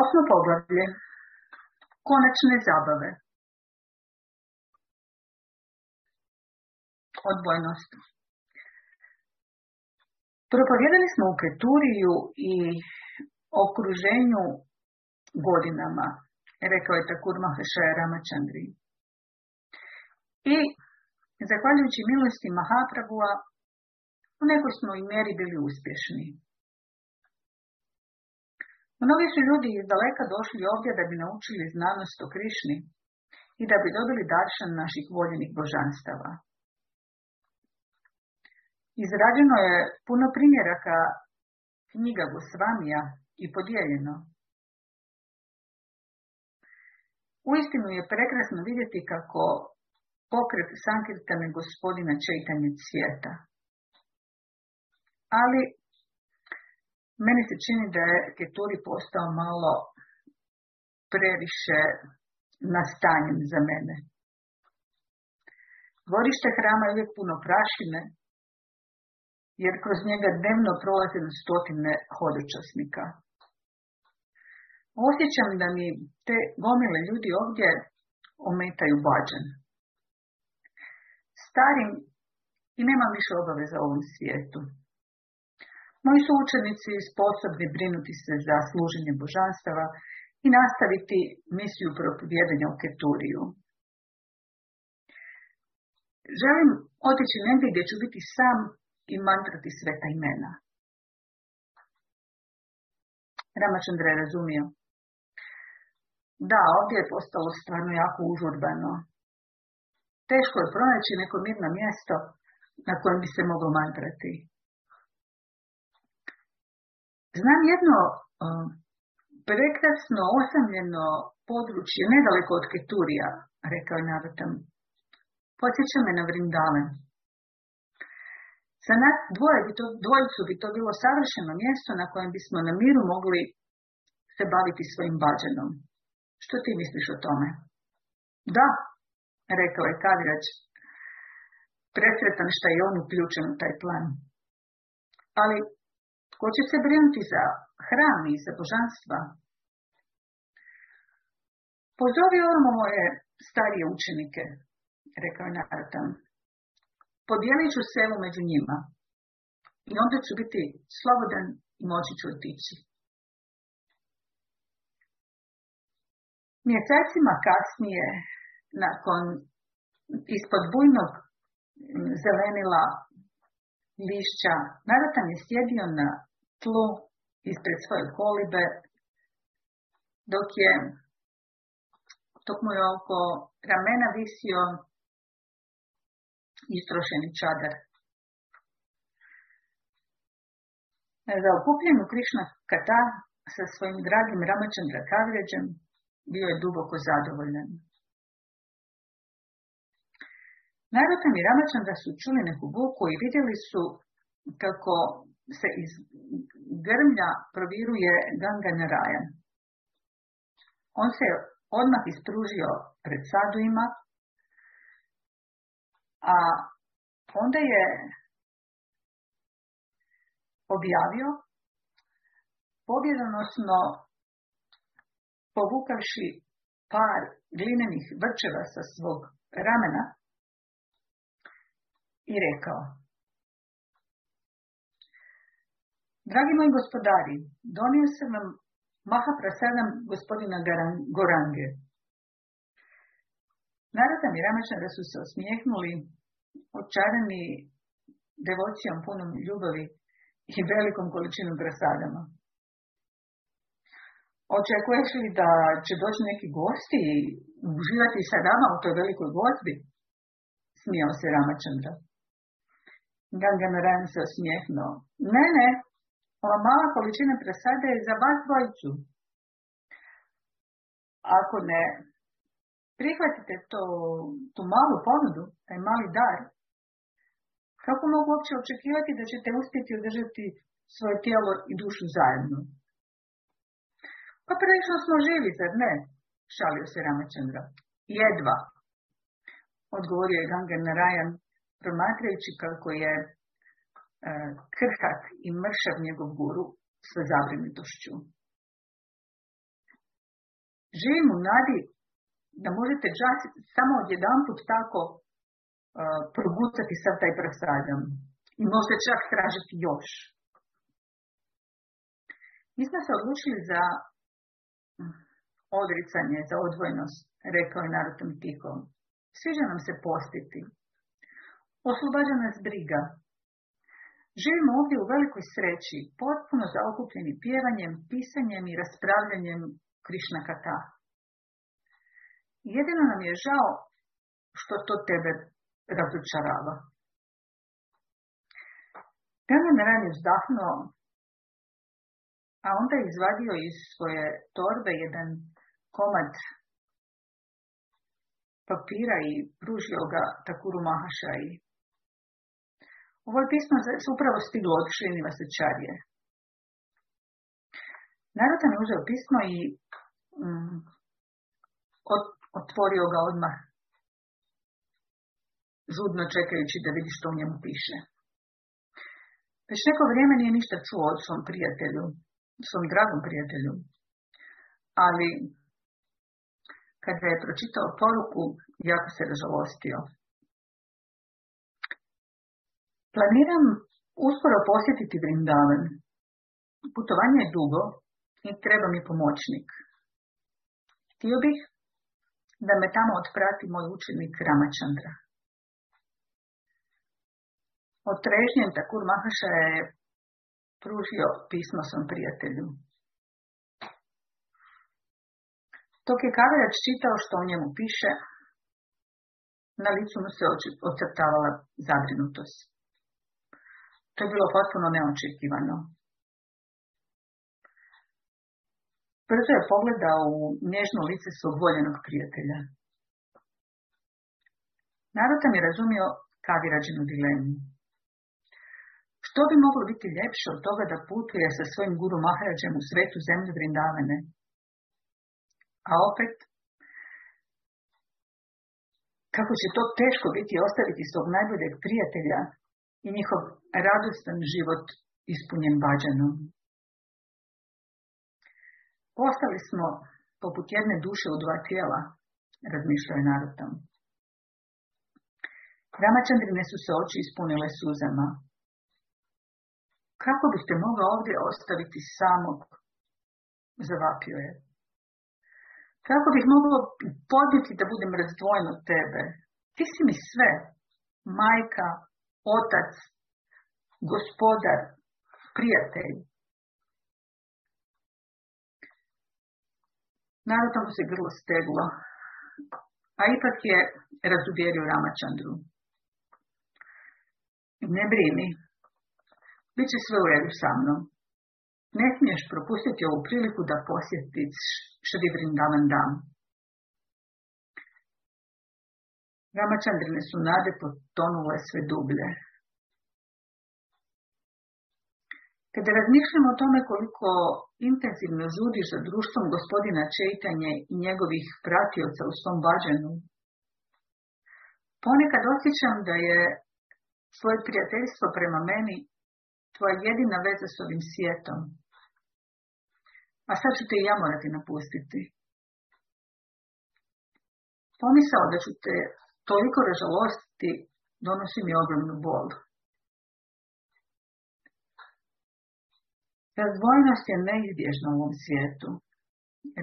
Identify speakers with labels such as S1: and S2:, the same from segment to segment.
S1: Osmo poglavlje. Konačne zabave. Odbojnost. Propovjedali smo u Keturiju i okruženju godinama, rekao je Takur Mahešaja Ramachandri. I, zahvaljujući milosti Mahaprabhua, u nekoj smo i meri bili uspješni. Mnogi su ljudi iz daleka došli ovdje da bi naučili znanost o Krišni i da bi dobili daršan naših voljenih božanstava. Izrađeno je puno primjeraka knjiga Gosvamija i podijeljeno. Uistinu je prekrasno vidjeti kako pokret sankirtane gospodina čeitanje svijeta. Ali meni se čini da je Keturi postao malo previše nastanjen za mene. Dvorište hrama je uvijek puno prašine, jer kroz njega dnevno prolaze na stotine hodočasnika. Osjećam da mi te gomile ljudi ovdje ometaju bađan. Starim i nemam više obaveza u ovom svijetu. Moji su učenici sposobni brinuti se za služenje božanstava i nastaviti misiju propovjedanja u Keturiju. Želim otići negdje gdje ću biti sam i mantrati sveta imena. Ramačandra je razumio. Da, ovdje je postalo stvarno jako užurbano. Teško je pronaći neko mirno mjesto na kojem bi se moglo mantrati. Znam jedno prekrasno osamljeno područje, nedaleko od Keturija, rekao je Narutam. Podsjeća me na Vrindavan. Za nas dvoje bi to, dvojicu bi to bilo savršeno mjesto na kojem bismo na miru mogli se baviti svojim bađenom. Što ti misliš o tome? Da, rekao je Kavirač, presretan što je on uključen u taj plan. Ali Ko će se brinuti za hram i za božanstva? Pozovi ovamo moje starije učenike, rekao je Naratan. Podijelit ću selu među njima i onda ću biti slobodan i moći ću otići. Mjesecima kasnije, nakon ispod bujnog zelenila lišća, Naratan je sjedio na tlu ispred svoje kolibe, dok je dok mu je oko ramena visio istrošeni čadar. Za okupljenu Krišna Kata sa svojim dragim Ramačandra Kavređem bio je duboko zadovoljan. Narutam i Ramačandra su čuli neku buku i vidjeli su kako se iz grmlja proviruje Ganga Narayan. On se odmah ispružio pred saduima, a onda je objavio pobjedonosno povukavši par glinenih vrčeva sa svog ramena i rekao Dragi moji gospodari, donio sam vam Mahaprasadam gospodina Gorange. Narodan i da su se osmijehnuli, očarani devocijom punom ljubavi i velikom količinom prasadama. Očekuješ li da će doći neki gosti i uživati sa nama u toj velikoj gozbi? Smijao se Ramačandra. Ganga Narayan se osmijehnuo. Ne, ne, ova mala količina presade je za vas dvojicu. Ako ne prihvatite to, tu malu ponudu, taj mali dar, kako mogu uopće očekivati da ćete uspjeti održati svoje tijelo i dušu zajedno? Pa prilično smo živi, zar ne? Šalio se Ramachandra. Jedva, odgovorio je Gangan Narayan, promatrajući kako je E, krhak i mršav njegov guru sa zabrinutošću. živim u nadi da možete čas, samo odjedan put tako uh, progutati sav taj prasadam. I možete čak tražiti još. Mi smo se odlučili za odricanje, za odvojnost, rekao je narodom tiho. Sviđa nam se postiti. Oslobađa nas briga. Živimo ovdje u velikoj sreći, potpuno zaokupljeni pjevanjem, pisanjem i raspravljanjem Krišna kata. Jedino nam je žao što to tebe razočarava. Tamo na rani vzdahnuo, a onda je izvadio iz svoje torbe jedan komad papira i pružio ga Takuru Mahašaji. Ovo je pismo se upravo stiglo od Šriniva Sečarje. Narodan je uzeo pismo i mm, otvorio ga odmah, žudno čekajući da vidi što u njemu piše. Već neko vrijeme nije ništa čuo od svom prijatelju, svom dragom prijatelju, ali kada je pročitao poruku, jako se ražalostio. Planiram uskoro posjetiti Vrindavan. Putovanje je dugo i treba mi pomoćnik. Htio bih da me tamo otprati moj učenik Ramachandra. Od trežnjem Takur Mahaša je pružio pismo svom prijatelju. Dok je Kavirač čitao što o njemu piše, na licu mu se ocrtavala zabrinutost. To je bilo potpuno neočekivano. Brzo je pogledao u nježno lice svog voljenog prijatelja. Narodan je razumio Kavirađinu dilemu. Što bi moglo biti ljepše od toga da putuje sa svojim guru Maharađem u svetu zemlju Vrindavene? A opet, kako će to teško biti ostaviti svog najboljeg prijatelja i njihov radostan život ispunjen bađanom. Postali smo poput jedne duše u dva tijela, razmišljao je narodom. Ramačandrine su se oči ispunile suzama. Kako biste mogao ovdje ostaviti samog? Zavapio je. Kako bih mogao podnijeti da budem razdvojen od tebe? Ti si mi sve. Majka, otac, gospodar, prijatelj. Naravno mu se grlo steglo, a ipak je razuvjerio Ramačandru. Ne brini, bit će sve u redu sa mnom. Ne smiješ propustiti ovu priliku da posjetiš Šri Vrindavan Dam. Ramačandrine su nade potonule sve dublje. Kada razmišljamo o tome koliko intenzivno žudiš za društvom gospodina Čeitanje i njegovih pratioca u svom bađenu, ponekad osjećam da je svoje prijateljstvo prema meni tvoja jedina veza s ovim svijetom. A sad ću te i ja morati napustiti. Pomisao da ću te toliko ražalostiti donosi mi ogromnu bol. Razvojnost je neizbježna u ovom svijetu,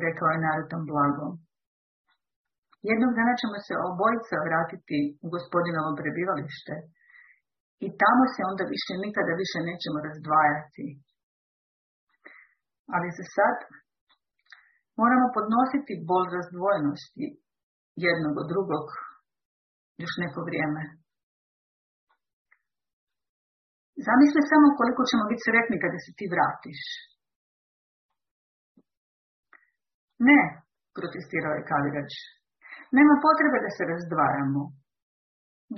S1: rekao je narodom blagom. Jednog dana ćemo se obojica vratiti u gospodinovo prebivalište i tamo se onda više nikada više nećemo razdvajati. Ali za sad moramo podnositi bol razdvojenosti jednog od drugog još neko vrijeme. Zamisli samo koliko ćemo biti sretni kada se ti vratiš. Ne, protestirao je Kalirač. Nema potrebe da se razdvajamo.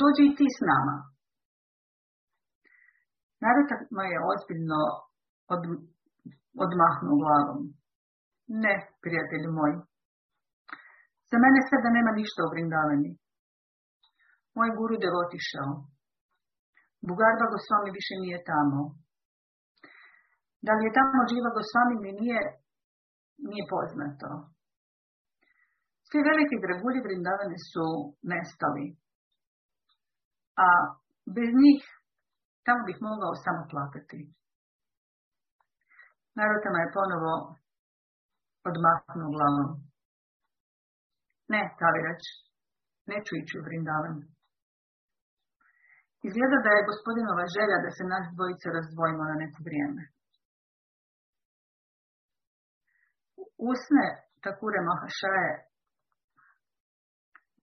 S1: Dođi i ti s nama. Narutak je ozbiljno od, odmahnuo glavom. Ne, prijatelju moj. Za mene sada nema ništa u Vrindavani. Moj guru je otišao. Bugarba Gosvami više nije tamo. Da li je tamo živa Gosvami mi nije, nije poznato. Ti veliki dragulji Vrindavane su nestali. A bez njih tamo bih mogao samo plakati. Narotama je ponovo odmahnuo glavom. Ne, Kavirać, neću ići u Vrindavan. Izgleda da je gospodinova želja da se naš dvojice razdvojimo na neko vrijeme. Usne Takure Mahašaje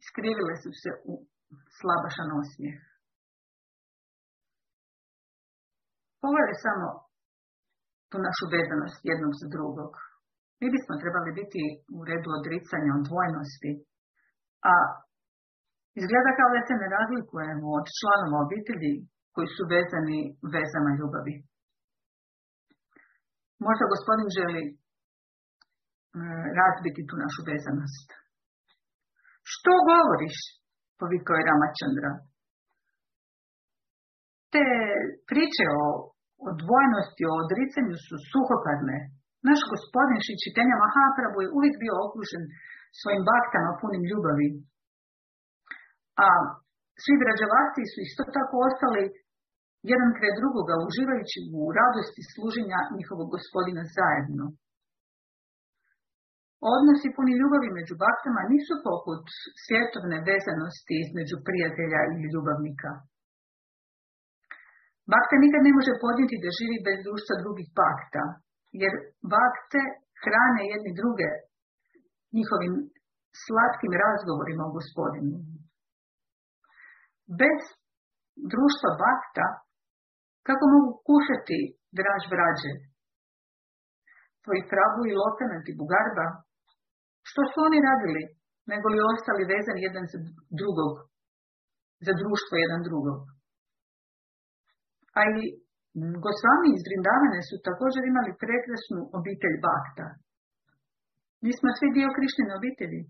S1: skrivile su se u slabašan osmijeh. Pogledaj samo tu našu vezanost jednog za drugog. Mi bismo trebali biti u redu odricanja od dvojnosti, a izgleda kao da se ne razlikujemo od članova obitelji koji su vezani vezama ljubavi. Možda gospodin želi mm, razbiti tu našu vezanost. Što govoriš? Povikao je Ramachandra. Te priče o, o dvojnosti, o odricanju su suhoparne. Naš gospodin Šičitenja Mahaprabhu je uvijek bio okružen svojim baktama punim ljubavi. A svi građavasti su isto tako ostali jedan kraj drugoga, uživajući u radosti služenja njihovog gospodina zajedno. Odnosi puni ljubavi među baktama nisu poput svjetovne vezanosti između prijatelja ili ljubavnika. Bakta nikad ne može podnijeti da živi bez društva drugih bakta, jer bakte hrane jedni druge njihovim slatkim razgovorima o gospodinu. Bez društva bakta, kako mogu kušati draž vrađe? Tvoji pravu i lokanat i bugarba što su oni radili, nego li ostali vezani jedan za drugog, za društvo jedan drugog. A i Gosvami iz Vrindavane su također imali prekrasnu obitelj Bakta. Mi smo svi dio Krišnjene obitelji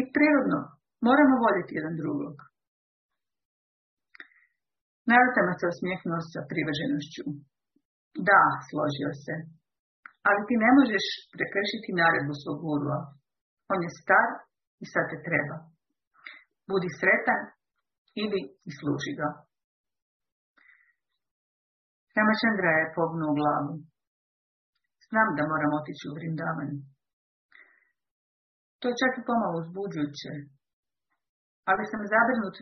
S1: i prirodno moramo voljeti jedan drugog. Narotama se osmijehnuo sa privrženošću. Da, složio se. Ali ti ne možeš prekršiti naredbu svog gurua. On je star i sad te treba. Budi sretan ili služi ga. Ramachandra je pognuo glavu. Znam da moram otići u Vrindavan. To je čak i pomalo uzbuđujuće, ali sam zabrinut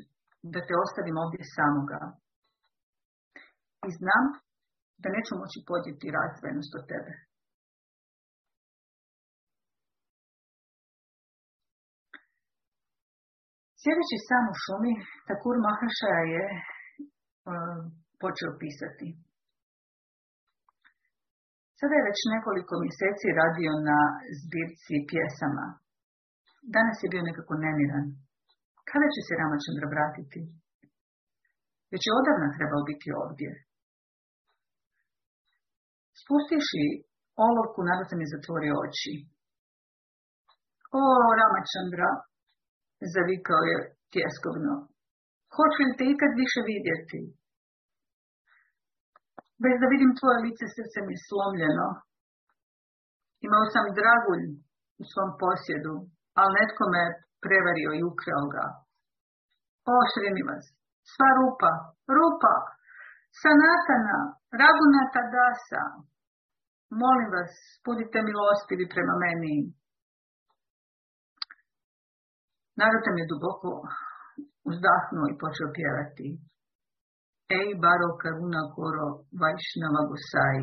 S1: da te ostavim ovdje samoga. I znam da neću moći podjeti razvojenost od tebe. Sjedeći sam u šumi, Takur Mahaša je uh, počeo pisati. Sada je već nekoliko mjeseci radio na zbirci pjesama. Danas je bio nekako nemiran. Kada će se Ramachandra vratiti? Već je odavno trebao biti ovdje. Spustiši olovku, nada sam zatvorio oči. O, Ramachandra, zavikao je tjeskovno. Hoću li te ikad više vidjeti? Bez da vidim tvoje lice, srce mi je slomljeno. Imao sam dragulj u svom posjedu, ali netko me prevario i ukrao ga. O, vas, sva rupa, rupa, sanatana, ragunata dasa. Molim vas, budite milostivi prema meni. Narodom je duboko uzdahnuo i počeo pjevati. Ej baro karuna koro vajšnava gosai.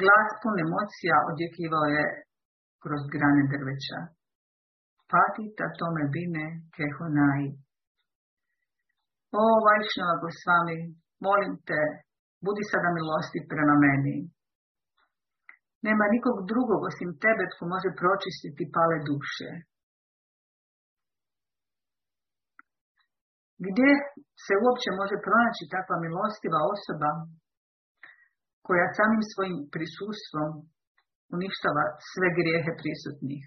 S1: Glas pun emocija odjekivao je kroz grane drveća. Pati ta tome bine kehonai. O Vajšnava Gosvami, molim te, budi sada milosti prema meni. Nema nikog drugog osim tebe tko može pročistiti pale duše. Gdje se uopće može pronaći takva milostiva osoba koja samim svojim prisustvom uništava sve grijehe prisutnih.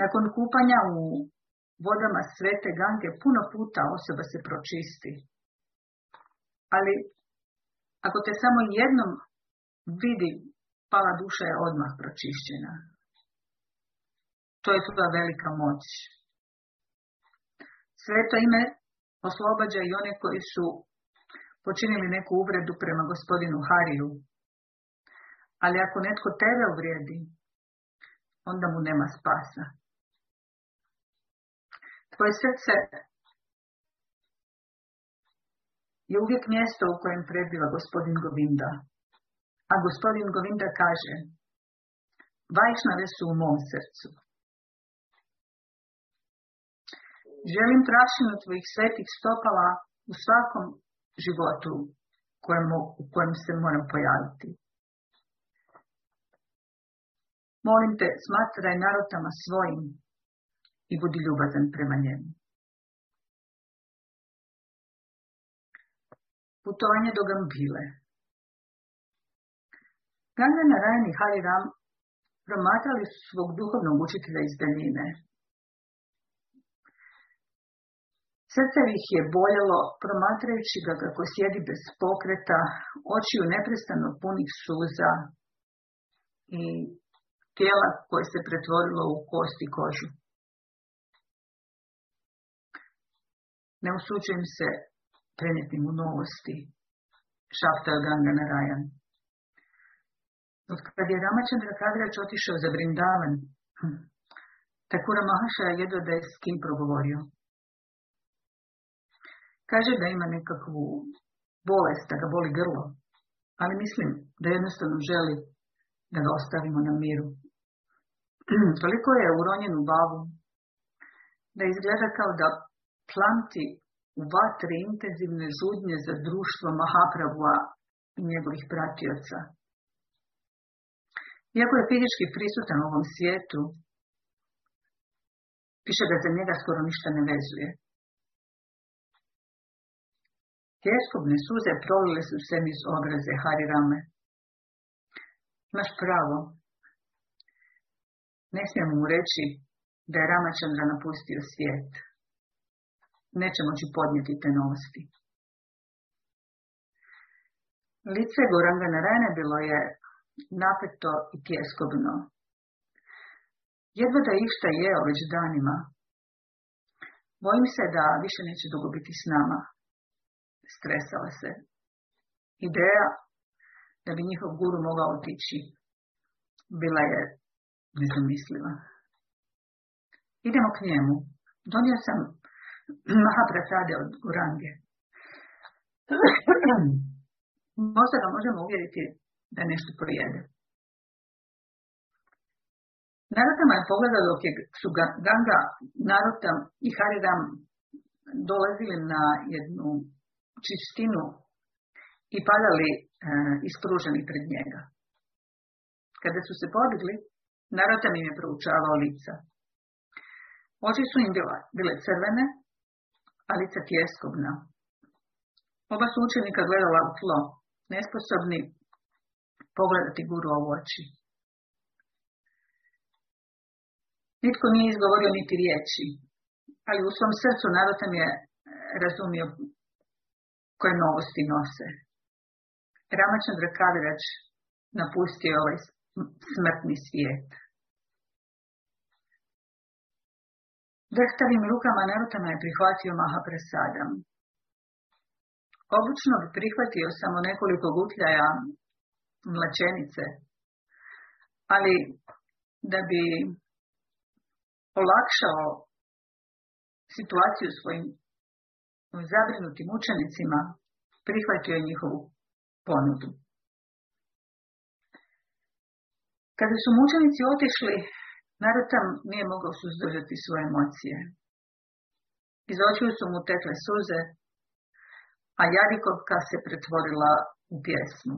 S1: Nakon kupanja u vodama svete gange puno puta osoba se pročisti. Ali ako te samo jednom vidi pala duša je odmah pročišćena. To je tuda velika moć. Sveto ime oslobađa i one koji su počinili neku uvredu prema gospodinu Hariju. Ali ako netko tebe uvrijedi, onda mu nema spasa. Tvoje srce je uvijek mjesto u kojem prebiva gospodin Govinda. A gospodin Govinda kaže, Vajšnave su u mom srcu. Želim prašinu tvojih svetih stopala u svakom životu u kojem se moram pojaviti. Molim te, smatraj narotama svojim i budi ljubazan prema njemu. Putovanje do Gambile. Ganga Narayan i Hari Ram promatrali su svog duhovnog učitelja iz daljine. Srce ih je boljelo promatrajući ga kako sjedi bez pokreta, očiju neprestano punih suza i tijela koje se pretvorilo u kost i kožu. Ne usuđujem se prenijeti mu novosti, šaftao Ganga Narayan. Od kad je Ramachandra Kadrač otišao za Brindavan, hm, Takura Mahaša jedva da je s kim progovorio. Kaže da ima nekakvu bolest, da ga boli grlo, ali mislim da jednostavno želi da ga ostavimo na miru. Toliko je uronjen u bavu da izgleda kao da planti u vatri intenzivne žudnje za društvo Mahaprabhua i njegovih pratioca. Iako je fizički prisutan u ovom svijetu, piše da za njega skoro ništa ne vezuje. Tjeskobne suze prolile su se iz obraze Harirame. Imaš pravo. Ne smijemo mu reći da je Ramačandra napustio svijet. Neće moći podnijeti te novosti. Lice Goranga Narajne bilo je napeto i tjeskobno. Jedva da išta jeo već danima. Bojim se da više neće dugo biti s nama stresala se. Ideja da bi njihov guru mogao otići bila je nezamisliva. Idemo k njemu. Donio sam Mahaprasade od Gurange. Možda ga možemo uvjeriti da nešto projede. Narotama je pogledao dok je, su Ganga, Narotam i Hariram dolazili na jednu čistinu i padali e, ispruženi pred njega. Kada su se podigli, Naratan im je proučavao lica. Oči su im bila, bile crvene, a lica tjeskobna. Oba su učenika gledala u tlo, nesposobni pogledati guru u oči. Nitko nije izgovorio niti riječi, ali u svom srcu Narotam je razumio koje novosti nose. Ramachandra Kavirač napustio ovaj smrtni svijet. Drhtavim rukama Narutama je prihvatio Mahaprasadam. Obično bi prihvatio samo nekoliko gutljaja mlačenice, ali da bi olakšao situaciju svojim zabrinutim učenicima prihvatio je njihovu ponudu. Kada su mučenici otišli, Narutam nije mogao suzdržati svoje emocije. Iz očiju su mu tekle suze, a Jadikovka se pretvorila u pjesmu.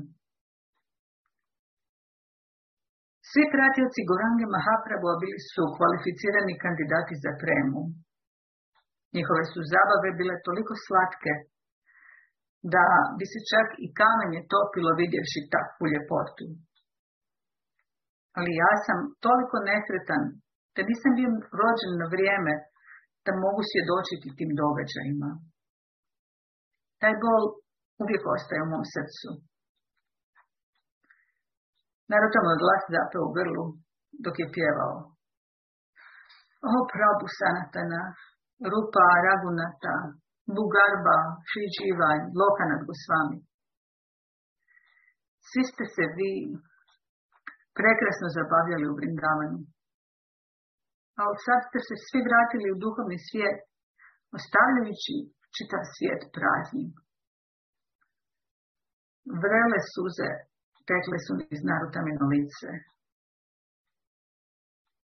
S1: Svi pratioci Gorange Mahaprabhu bili su kvalificirani kandidati za premu. Njihove su zabave bile toliko slatke da bi se čak i kamenje topilo vidjevši takvu ljepotu. Ali ja sam toliko nesretan da nisam bio rođen na vrijeme da mogu svjedočiti tim događajima. Taj bol uvijek ostaje u mom srcu. Mu je glas zapeo u grlu dok je pjevao. O prabu sanatana, rupa ragunata, bugarba, šiđivanj, lokanat Gosvami. Svi ste se vi prekrasno zabavljali u Brindavanju. A od sad ste se svi vratili u duhovni svijet, ostavljajući čitav svijet praznim. Vrele suze tekle su iz narutamino lice.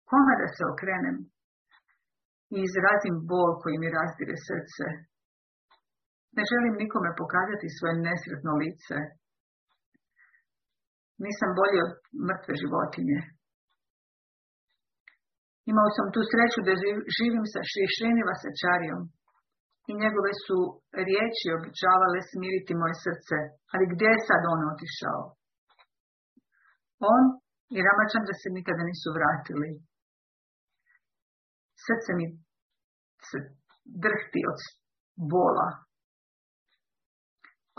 S1: Kome da se okrenem i izrazim bol koji mi razdire srce. Ne želim nikome pokazati svoje nesretno lice. Nisam bolje od mrtve životinje. Imao sam tu sreću da živim sa Šrišriniva sa Čarijom i njegove su riječi običavale smiriti moje srce. Ali gdje je sad on otišao? On i Ramačandra se nikada nisu vratili. Srce mi se drhti od bola.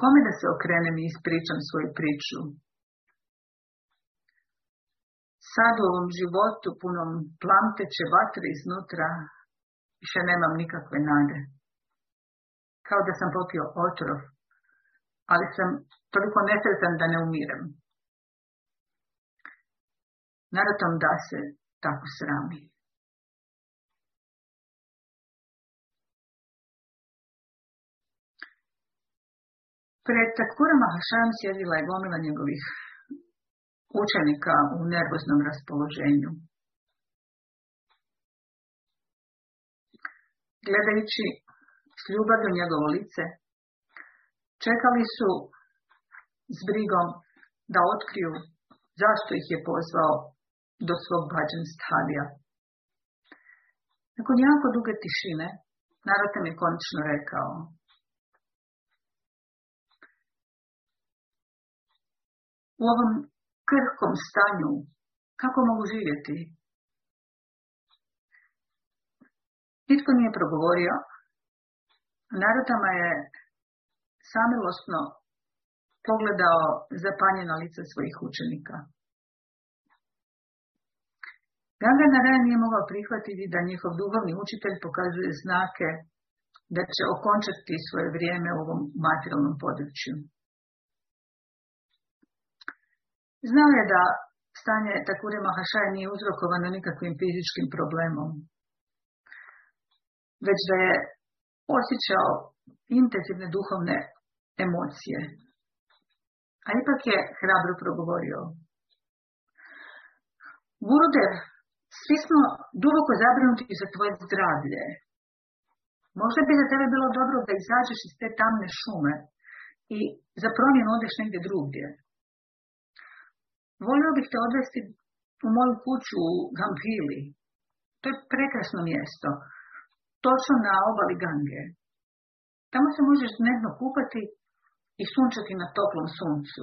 S1: Kome da se okrenem i ispričam svoju priču? Sad u ovom životu punom plamteće vatre iznutra više nemam nikakve nade. Kao da sam popio otrov, ali sam toliko nesretan da ne umirem. Naratom da se tako srami. Pred Takura Mahašan sjedila je gomila njegovih učenika u nervoznom raspoloženju. Gledajući s ljubavlju njegovo lice, čekali su s brigom da otkriju zašto ih je pozvao do svog bađan stadija. Nakon jako duge tišine, Naratan je konačno rekao U ovom krhkom stanju, kako mogu živjeti? Nitko nije progovorio. Narodama je samilosno pogledao zapanjena lica svojih učenika. Ganga Narayan nije mogao prihvatiti da njihov duhovni učitelj pokazuje znake da će okončati svoje vrijeme u ovom materijalnom području. Znao je da stanje Takure Mahašaja nije uzrokovano nikakvim fizičkim problemom, već da je osjećao intenzivne duhovne emocije. A ipak je hrabro progovorio. Gurudev, svi smo duboko zabrinuti za tvoje zdravlje. Možda bi za tebe bilo dobro da izađeš iz te tamne šume i za promjenu odeš negdje drugdje. Volio bih te odvesti u moju kuću u Gambhili. To je prekrasno mjesto. Točno na obali Gange. Tamo se možeš dnevno kupati i sunčati na toplom suncu.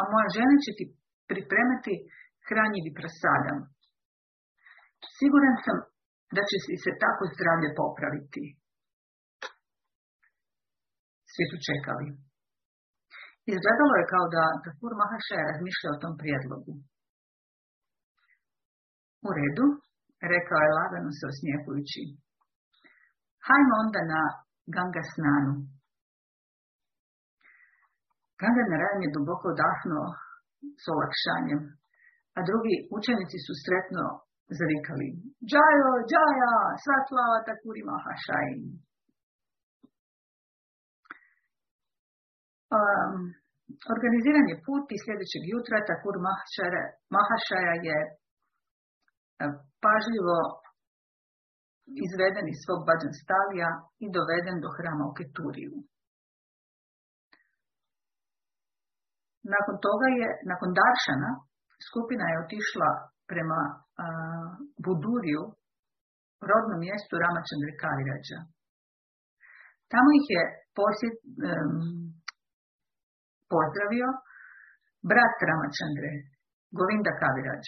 S1: A moja žena će ti pripremati hranjivi prasadam. Siguran sam da će si se tako zdravlje popraviti. Svi su čekali. Izgledalo je kao da Tafur Mahaša razmišlja o tom prijedlogu. U redu, rekao je lagano se osmijehujući. Hajmo onda na Ganga snanu. Ganga Narayan je duboko odahnuo s olakšanjem, a drugi učenici su sretno zavikali. Džajo, džaja, sva Takuri Mahašajin. Um, organiziran je put i sljedećeg jutra Takur Mahašaja je pažljivo izveden iz svog bađan stalija i doveden do hrama u Keturiju. Nakon toga je, nakon Daršana, skupina je otišla prema uh, Buduriju, rodnom mjestu Ramačandre Kavirađa. Tamo ih je posjet, pozdravio brat Ramačandre, Govinda Kavirađ.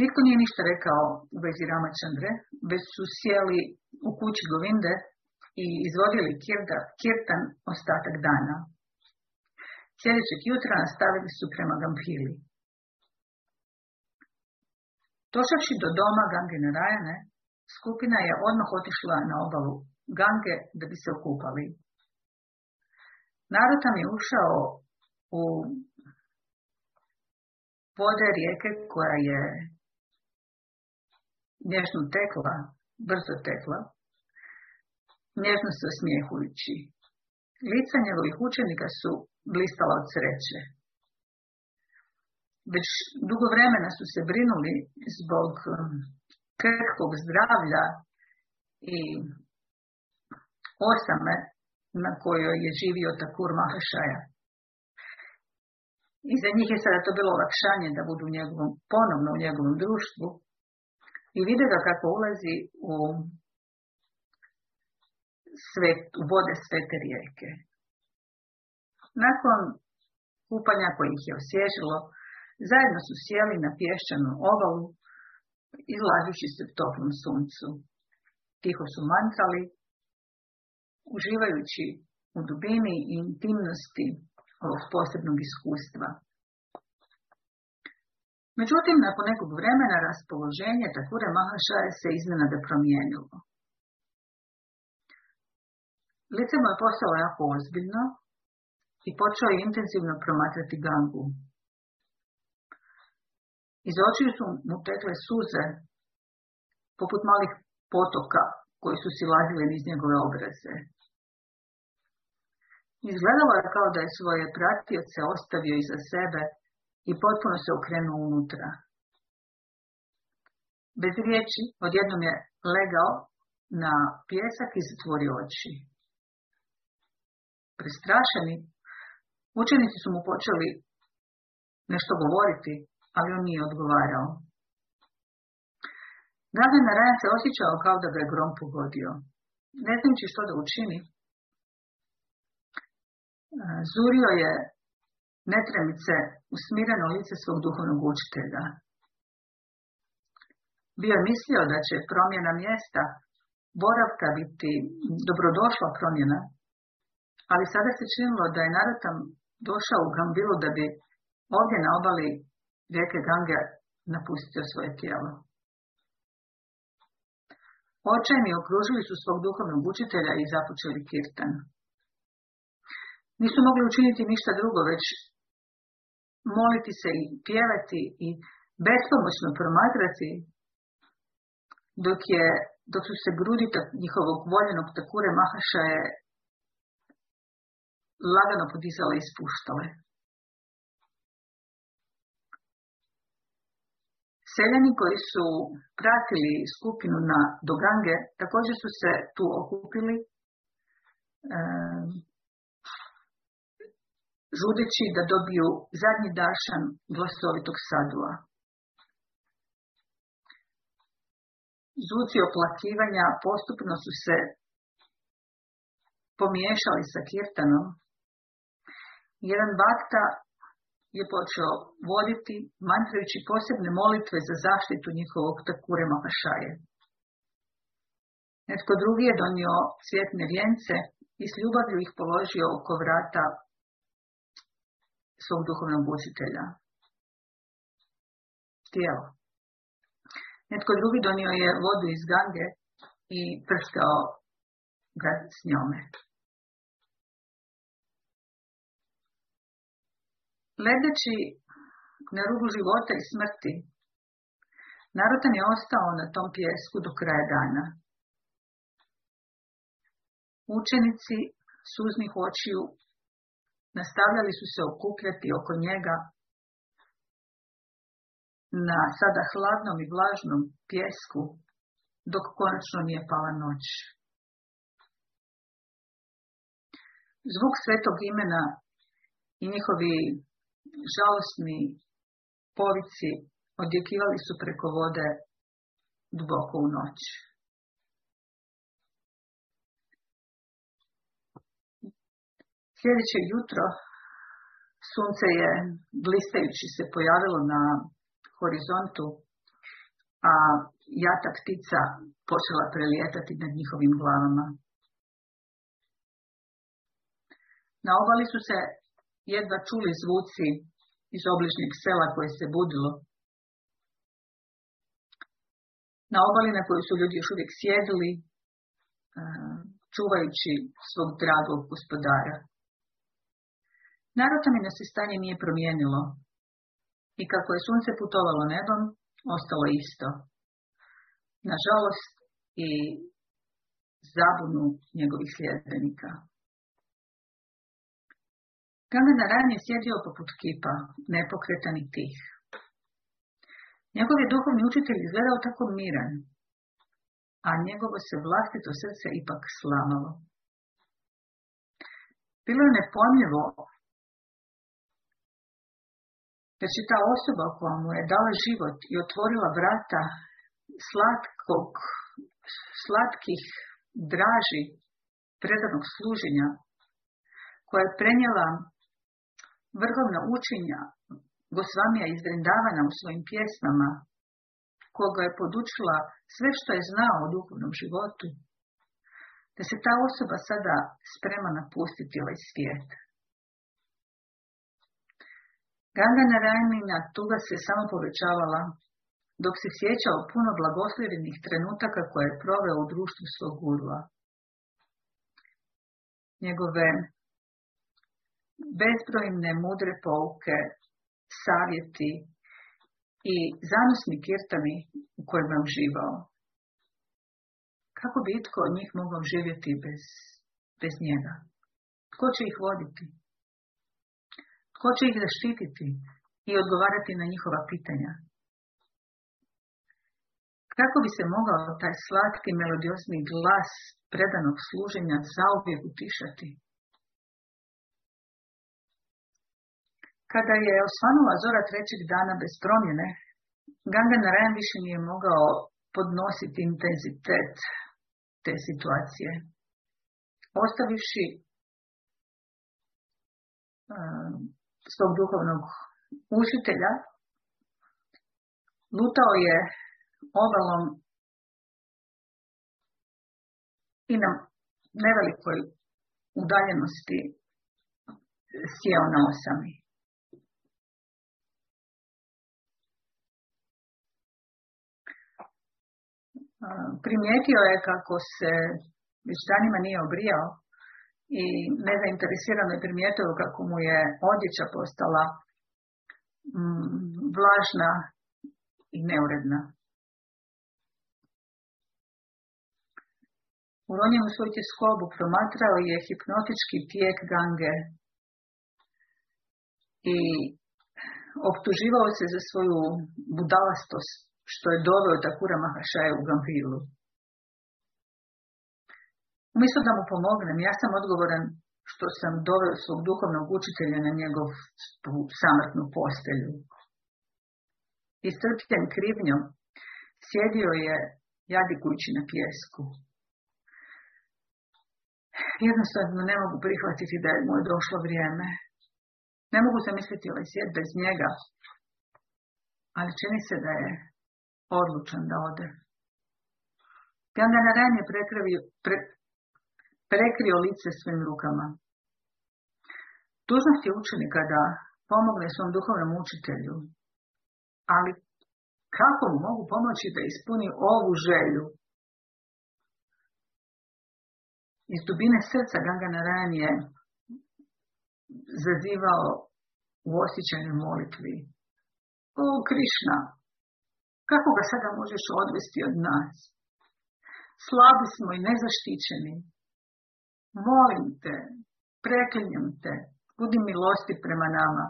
S1: Nitko nije ništa rekao u vezi Ramačandre, već su sjeli u kući Govinde i izvodili kirtan ostatak dana. Sljedećeg jutra nastavili su prema Gambhili. Došavši do doma Gange Narajane, skupina je odmah otišla na obalu Gange da bi se okupali. Narod tam je ušao u vode rijeke koja je nježno tekla, brzo tekla, nježno se osmijehujući. Lica njegovih učenika su blistala od sreće. Već dugo vremena su se brinuli zbog um, krhkog zdravlja i osame na kojoj je živio Takur Mahašaja. I za njih je sada to bilo olakšanje da budu njegovom, ponovno u njegovom društvu i vide ga kako ulazi u, svet, u vode svete rijeke. Nakon kupanja koji ih je osježilo, zajedno su sjeli na pješčanu obalu, izlažući se u toplom suncu. Tiho su mantrali, uživajući u dubini i intimnosti ovog posebnog iskustva. Međutim, nakon nekog vremena raspoloženje Takure Mahašaje se iznenada promijenilo. Lice mu je postalo jako ozbiljno i počeo je intenzivno promatrati gangu. Iz očiju su mu tekle suze, poput malih potoka koji su silazili iz njegove obraze. Izgledalo je kao da je svoje pratioce ostavio iza sebe i potpuno se okrenuo unutra. Bez riječi, odjednom je legao na pjesak i zatvorio oči. Prestrašeni, učenici su mu počeli nešto govoriti, ali on nije odgovarao. Dragan Narajan se osjećao kao da ga je grom pogodio. Ne znajući što da učini, zurio je netremice usmireno lice svog duhovnog učitelja. Bio je mislio da će promjena mjesta, boravka biti dobrodošla promjena, ali sada se činilo da je narod tam došao u Gambilu da bi ovdje na obali rijeke Gange napustio svoje tijelo. Očajni okružili su svog duhovnog učitelja i započeli kirtan. Nisu mogli učiniti ništa drugo, već moliti se i pjevati i bespomoćno promatrati dok, je, dok su se grudi njihovog voljenog takure Mahaša je lagano podizale i spuštale. Seljani koji su pratili skupinu na Dogange također su se tu okupili žudeći da dobiju zadnji dašan glasovitog sadua. Zvuci oplakivanja postupno su se pomiješali sa kirtanom. Jedan bakta je počeo voditi, mantrajući posebne molitve za zaštitu njihovog takure mahašaje. Netko drugi je donio cvjetne vjence i s ljubavlju ih položio oko vrata svog duhovnog učitelja. Tijelo. Netko drugi donio je vodu iz gange i prskao ga s njome. Ledeći na rubu života i smrti, Narutan je ostao na tom pjesku do kraja dana. Učenici suznih očiju nastavljali su se okupljati oko njega na sada hladnom i vlažnom pjesku, dok konačno nije pala noć. Zvuk svetog imena i njihovi žalosni povici odjekivali su preko vode duboko u noć. Sljedeće jutro sunce je blistajući se pojavilo na horizontu, a jata ptica počela prelijetati nad njihovim glavama. Na obali su se jedva čuli zvuci iz obližnjeg sela koje se budilo. Na obali na kojoj su ljudi još uvijek sjedili, čuvajući svog dragog gospodara. Narotamino se stanje nije promijenilo i kako je sunce putovalo nebom, ostalo isto. Nažalost i zabunu njegovih sljedbenika. Kamen Naran je sjedio poput kipa, nepokretan i tih. Njegov je duhovni učitelj izgledao tako miran, a njegovo se vlastito srce ipak slamalo. Bilo je nepojmljivo da će ta osoba koja mu je dala život i otvorila vrata slatkog, slatkih draži predanog služenja, koja je prenijela vrhovna učenja Gosvamija iz Vrindavana u svojim pjesmama, koga je podučila sve što je znao o duhovnom životu, da se ta osoba sada sprema napustiti ovaj svijet. Ganga Narajnina tuga se samo povećavala, dok se sjećao puno blagoslivljenih trenutaka koje je proveo u društvu svog gurua. Njegove bezbrojne mudre pouke, savjeti i zanosni kirtani u kojima je uživao. Kako bi itko od njih mogao živjeti bez, bez njega? Tko će ih voditi? Tko će ih zaštititi i odgovarati na njihova pitanja? Kako bi se mogao taj slatki melodiosni glas predanog služenja zauvijek utišati? Kada je osvanula zora trećeg dana bez promjene, Ganga Narayan više nije mogao podnositi intenzitet te situacije. Ostavivši svog duhovnog učitelja, lutao je obalom i na nevelikoj udaljenosti sjeo na osami. Primijetio je kako se već danima nije obrijao i nezainteresirano je primijetio kako mu je odjeća postala mm, vlažna i neuredna. U svoju tjeskobu promatrao je hipnotički tijek gange i optuživao se za svoju budalastost što je doveo Takura Mahašaja u Gampilu. Umjesto da mu pomognem, ja sam odgovoran što sam doveo svog duhovnog učitelja na njegov samrtnu postelju. Istrpljen krivnjom, sjedio je jadikujući na pjesku. Jednostavno ne mogu prihvatiti da je mu došlo vrijeme. Ne mogu zamisliti ovaj svijet bez njega, ali čini se da je odlučan da ode. Ganganaran je prekrio, pre, prekrio lice svojim rukama. Dužnost je učenika da pomogne svom duhovnom učitelju, ali kako mu mogu pomoći da ispuni ovu želju? Iz dubine srca Ganga Narayan je zazivao u osjećajnoj molitvi. O Krišna, kako ga sada možeš odvesti od nas? Slabi smo i nezaštićeni. Molim te, preklinjem te, budi milosti prema nama.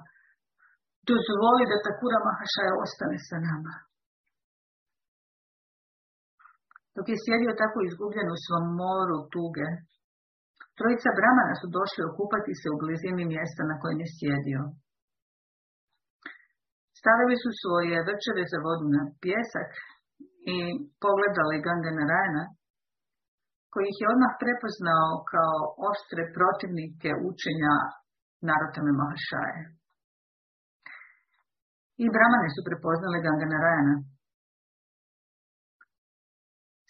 S1: Dozvoli da Takura Mahašaja ostane sa nama. Dok je sjedio tako izgubljen u svom moru tuge, trojica Bramana su došli okupati se u blizini mjesta na kojem je sjedio. Stavili su svoje vrčeve za vodu na pjesak i pogledali Ganga Narayana, koji ih je odmah prepoznao kao oštre protivnike učenja Narotame Mahašaje. I Brahmane su prepoznali Ganga Narayana.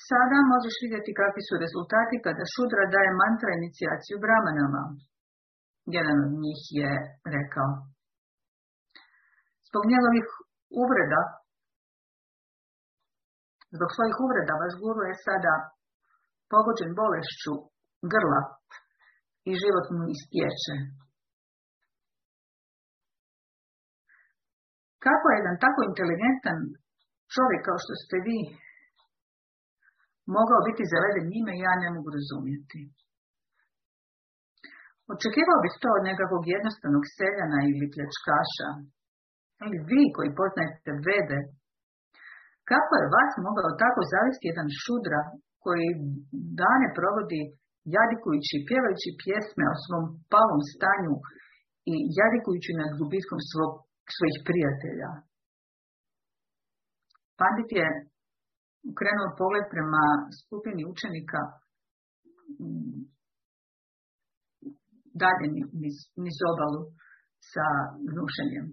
S1: Sada možeš vidjeti kakvi su rezultati kada Šudra daje mantra inicijaciju Brahmanama. jedan od njih je rekao. Zbog njegovih uvreda, zbog svojih uvreda, vaš guru je sada pogođen bolešću grla i život mu istječe. Kako je jedan tako inteligentan čovjek kao što ste vi mogao biti zaveden njime, ja ne mogu razumjeti. Očekivao bih to od nekakvog jednostavnog seljana ili pljačkaša, ali vi koji poznajete vede, kako je vas mogao tako zavesti jedan šudra koji dane provodi jadikujući, pjevajući pjesme o svom palom stanju i jadikujući nad gubitkom svog, svojih prijatelja. Pandit je ukrenuo pogled prema skupini učenika mm, dalje niz, niz obalu sa gnušenjem.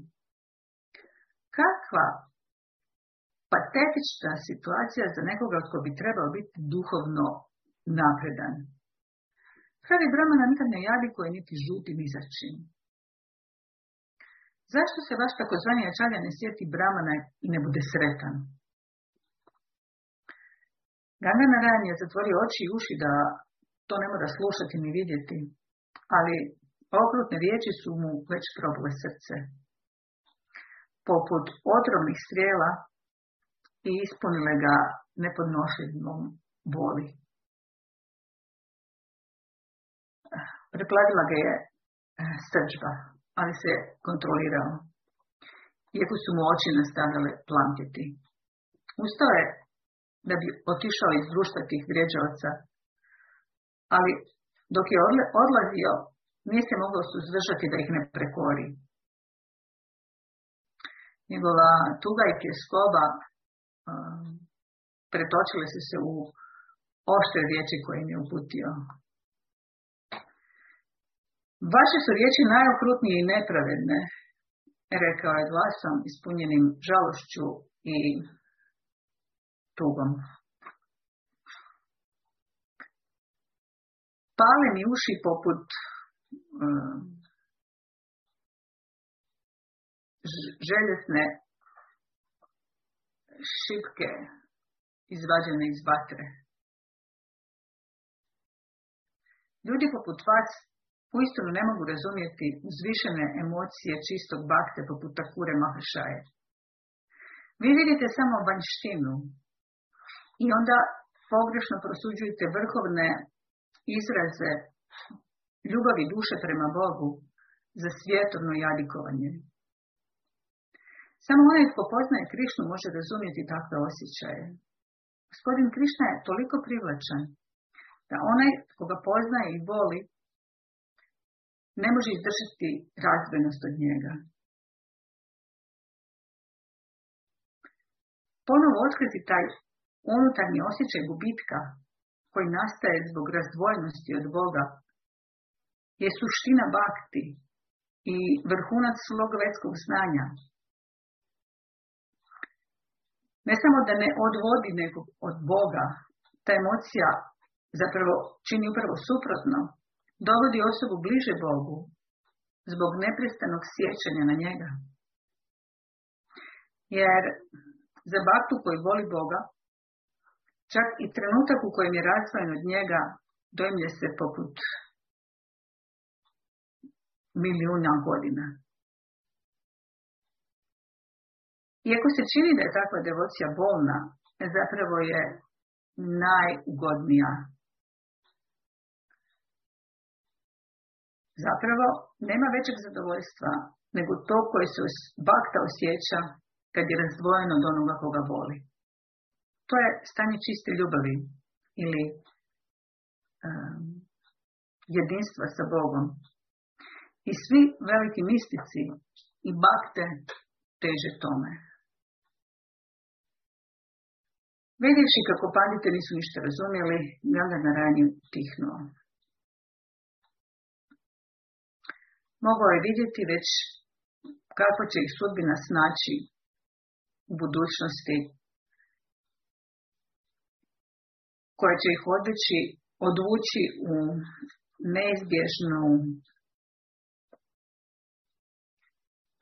S1: Kakva patetična situacija za nekoga tko bi trebao biti duhovno napredan. Pravi Brahmana nikad ne javi koji niti žuti ni za. Zašto se vaš takozvani ačalja ne sjeti Brahmana i ne bude sretan? Ganga Rajan je zatvorio oči i uši da to ne mora slušati ni vidjeti, ali okrutne riječi su mu već probile srce. Poput otrovnih strijela i ispunile ga nepodnošljivom boli. Preplavila ga je eh, srđba, ali se kontrolirao. Iako su mu oči nastavljale plantiti. Ustao je da bi otišao iz društva tih vrijeđavaca, ali dok je odlazio, nije se mogao suzdržati da ih ne prekori. Njegova tuga i pjeskoba pretočile su se u oštre riječi koje im je uputio. Vaše su riječi najokrutnije i nepravedne, rekao je glasom ispunjenim žalošću i tugom. Pale mi uši poput um, šipke izvađene iz vatre. Ljudi poput vas uistinu ne mogu razumjeti uzvišene emocije čistog bakte poput takure mahršaje. Vi vidite samo vanjštinu i onda pogrešno prosuđujete vrhovne izraze ljubavi duše prema Bogu za svjetovno jadikovanje. Samo onaj tko poznaje Krišnu može razumjeti takve osjećaje. Gospodin Krišna je toliko privlačan da onaj tko ga poznaje i voli ne može izdržati razvojnost od njega. Ponovo otkriti taj unutarnji osjećaj gubitka koji nastaje zbog razdvojenosti od Boga je suština bakti i vrhunac svog vetskog znanja. Ne samo da ne odvodi nekog od Boga, ta emocija zapravo čini upravo suprotno, dovodi osobu bliže Bogu zbog neprestanog sjećanja na njega. Jer za baktu koji voli Boga, čak i trenutak u kojem je razvojen od njega dojmlje se poput milijuna godina. Iako se čini da je takva devocija bolna, zapravo je najugodnija. Zapravo, nema većeg zadovoljstva nego to koje se bakta osjeća kad je razdvojen od onoga koga voli. To je stanje čiste ljubavi ili um, jedinstva sa Bogom. I svi veliki mistici i bakte teže tome. Vidjevši kako pandite nisu ništa razumjeli, Ganga na ranju tihnuo. Mogao je vidjeti već kako će ih sudbina snaći u budućnosti, koja će ih odvući, odvući u neizbježnu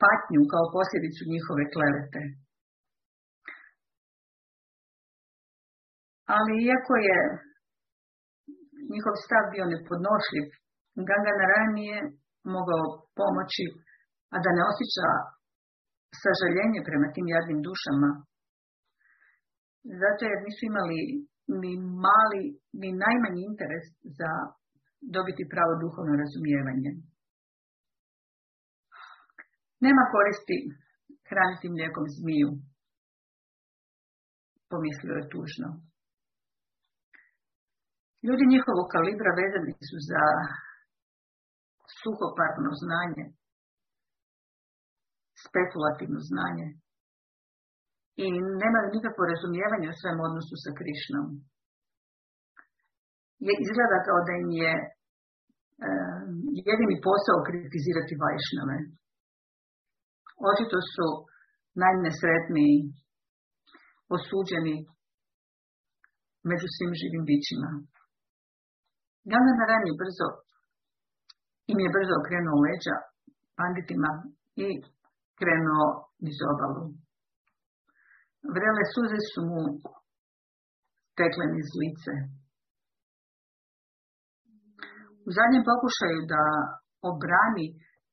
S1: patnju kao posljedicu njihove klevete. Ali iako je njihov stav bio nepodnošljiv, Ganga Narayan nije mogao pomoći, a da ne osjeća sažaljenje prema tim jadnim dušama. Zato jer nisu imali ni mali, ni najmanji interes za dobiti pravo duhovno razumijevanje. Nema koristi hraniti mlijekom zmiju, pomislio je tužno. Ljudi njihovog kalibra vezani su za suhoparno znanje, spekulativno znanje i nemaju nikakvo razumijevanje o svem odnosu sa Krišnom. Je, izgleda kao da im je e, jedini posao kritizirati vajšnove. Očito su najnesretniji osuđeni među svim živim bićima. Ganga Naran je brzo, im je brzo okrenuo leđa panditima i krenuo iz obalu. Vrele suze su mu tekle niz lice. U zadnjem pokušaju da obrani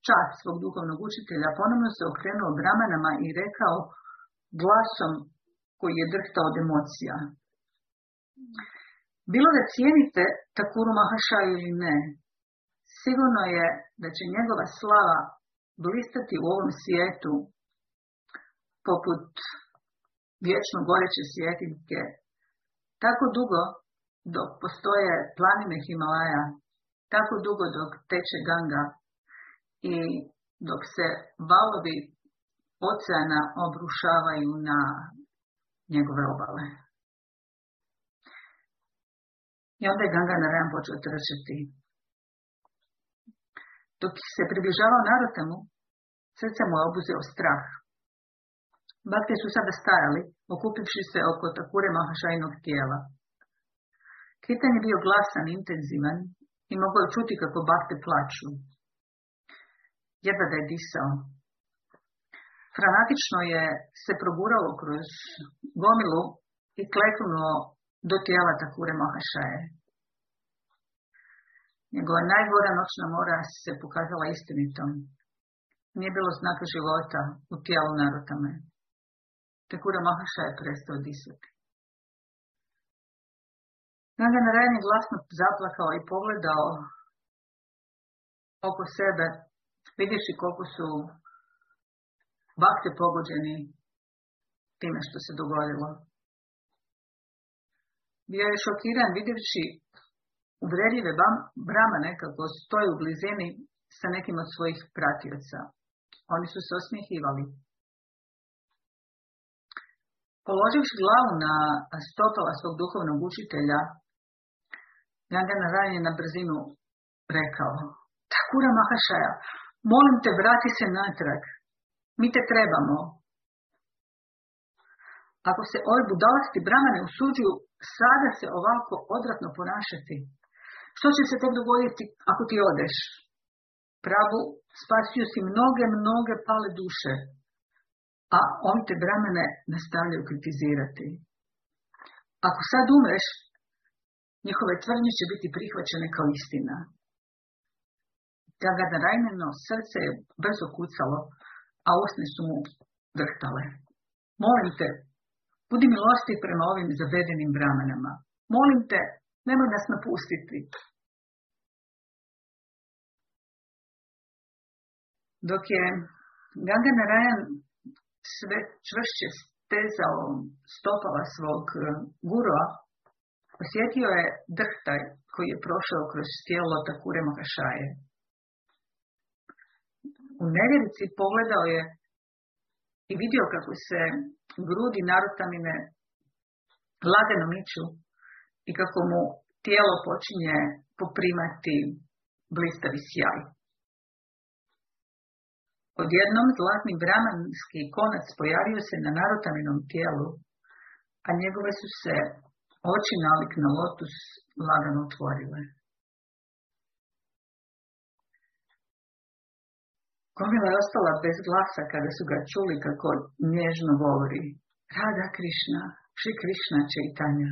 S1: čast svog duhovnog učitelja, ponovno se okrenuo bramanama i rekao glasom koji je drhtao od emocija. Bilo da cijenite Takuru Mahašaju ili ne, sigurno je da će njegova slava blistati u ovom svijetu poput vječno goreće svjetiljke, tako dugo dok postoje planine Himalaja, tako dugo dok teče Ganga i dok se valovi oceana obrušavaju na njegove obale. I onda je Ganga Narayan počeo trčati. Dok se približavao Narotemu, srce mu je obuzeo strah. Bakte su sada stajali, okupivši se oko takure mahašajnog tijela. Kitan je bio glasan, intenzivan i mogao čuti kako bakte plaću. Jedva da je disao. Franatično je se progurao kroz gomilu i kleknuo do tijela takure Mahašaje. Njegova najgora noćna mora se pokazala istinitom. Nije bilo znaka života u tijelu narotame. Takura Mahaša je prestao disati. Nanga Narayan je glasno zaplakao i pogledao oko sebe, vidjevši koliko su bakte pogođeni time što se dogodilo. Bio je šokiran vidjevši uvredljive bramane kako stoje u blizini sa nekim od svojih pratioca. Oni su se osmijehivali. Položivši glavu na stopala svog duhovnog učitelja, Ganga Narayan je na brzinu rekao, Takura Mahašaja, molim te, vrati se natrag. Mi te trebamo. Ako se ove budalasti bramane usuđuju sada se ovako odvratno ponašati, što će se tek dogoditi ako ti odeš? Pravu spasio si mnoge, mnoge pale duše, a on te bramene nastavljaju kritizirati. Ako sad umreš, njihove tvrdnje će biti prihvaćene kao istina. Kada Rajneno srce je brzo kucalo, a usne su mu vrtale. Molim te, budi milosti prema ovim zavedenim bramenama. Molim te, nemoj nas napustiti. Dok je Ganga Narayan sve čvršće stezao stopala svog eh, gurua, osjetio je drhtaj koji je prošao kroz tijelo Takure Mahashaje. U nevjerici pogledao je i vidio kako se grudi narutamine lagano miču i kako mu tijelo počinje poprimati blistavi sjaj. Odjednom zlatni bramanski konac pojavio se na narotaminom tijelu, a njegove su se oči nalik na lotus lagano otvorile. Gomila je ostala bez glasa kada su ga čuli kako nježno govori. Rada Krišna, Šri Krišna Čaitanja.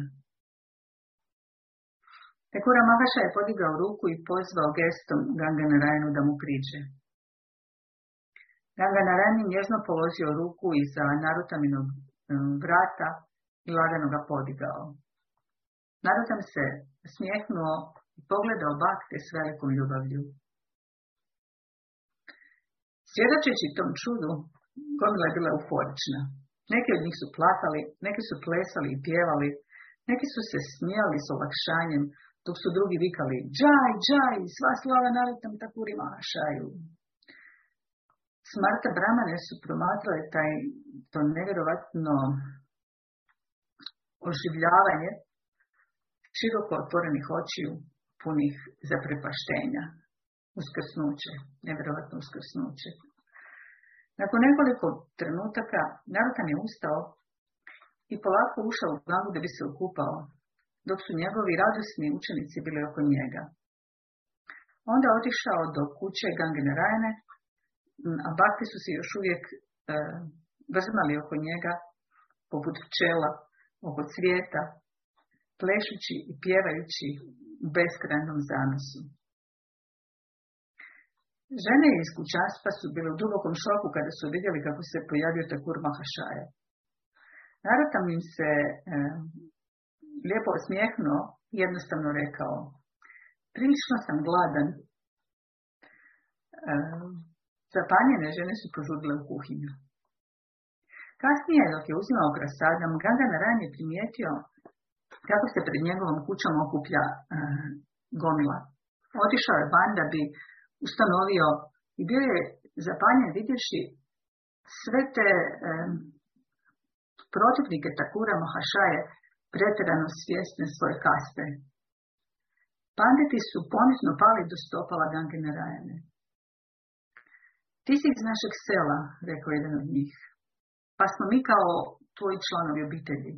S1: Tekura Mahaša je podigao ruku i pozvao gestom Ganga Narayanu da mu priđe. Ganga Narayan je nježno položio ruku iza Narutaminog vrata i lagano ga podigao. Narutam se smijehnuo i pogledao bakte s velikom ljubavlju. Svjedočeći tom čudu, gomila je bila euforična. Neki od njih su plakali, neki su plesali i pjevali, neki su se smijali s olakšanjem, dok su drugi vikali džaj, džaj, sva slava narutam takuri mašaju. Smarta Bramane su promatrale taj, to nevjerovatno oživljavanje široko otvorenih očiju, punih zaprepaštenja. Uskrsnuće, nevjerovatno uskrsnuće. Nakon nekoliko trenutaka Narutan je ustao i polako ušao u glavu da bi se okupao, dok su njegovi radosni učenici bili oko njega. Onda otišao do kuće Gangenarajne, a bakti su se još uvijek e, vrzmali oko njega, poput pčela, oko cvijeta, plešući i pjevajući u beskrajnom zanosu. Žene iz kućanstva su bile u dubokom šoku kada su vidjeli kako se pojavio Takur Mahašaja. Naratam im se e, lijepo osmijehnuo i jednostavno rekao prilično sam gladan. E, zapanjene žene su požudile u kuhinju. Kasnije, dok je uzimao krasadam, Ganga Naran je primijetio kako se pred njegovom kućom okuplja e, gomila. Otišao je van da bi ustanovio i bio je zapanjen vidjevši sve te e, protivnike Takura Mahašaje pretjerano svjesne svoje kaste. Panditi su ponizno pali do stopala Gange Narajane. Ti si iz našeg sela, rekao jedan od njih, pa smo mi kao tvoji članovi obitelji.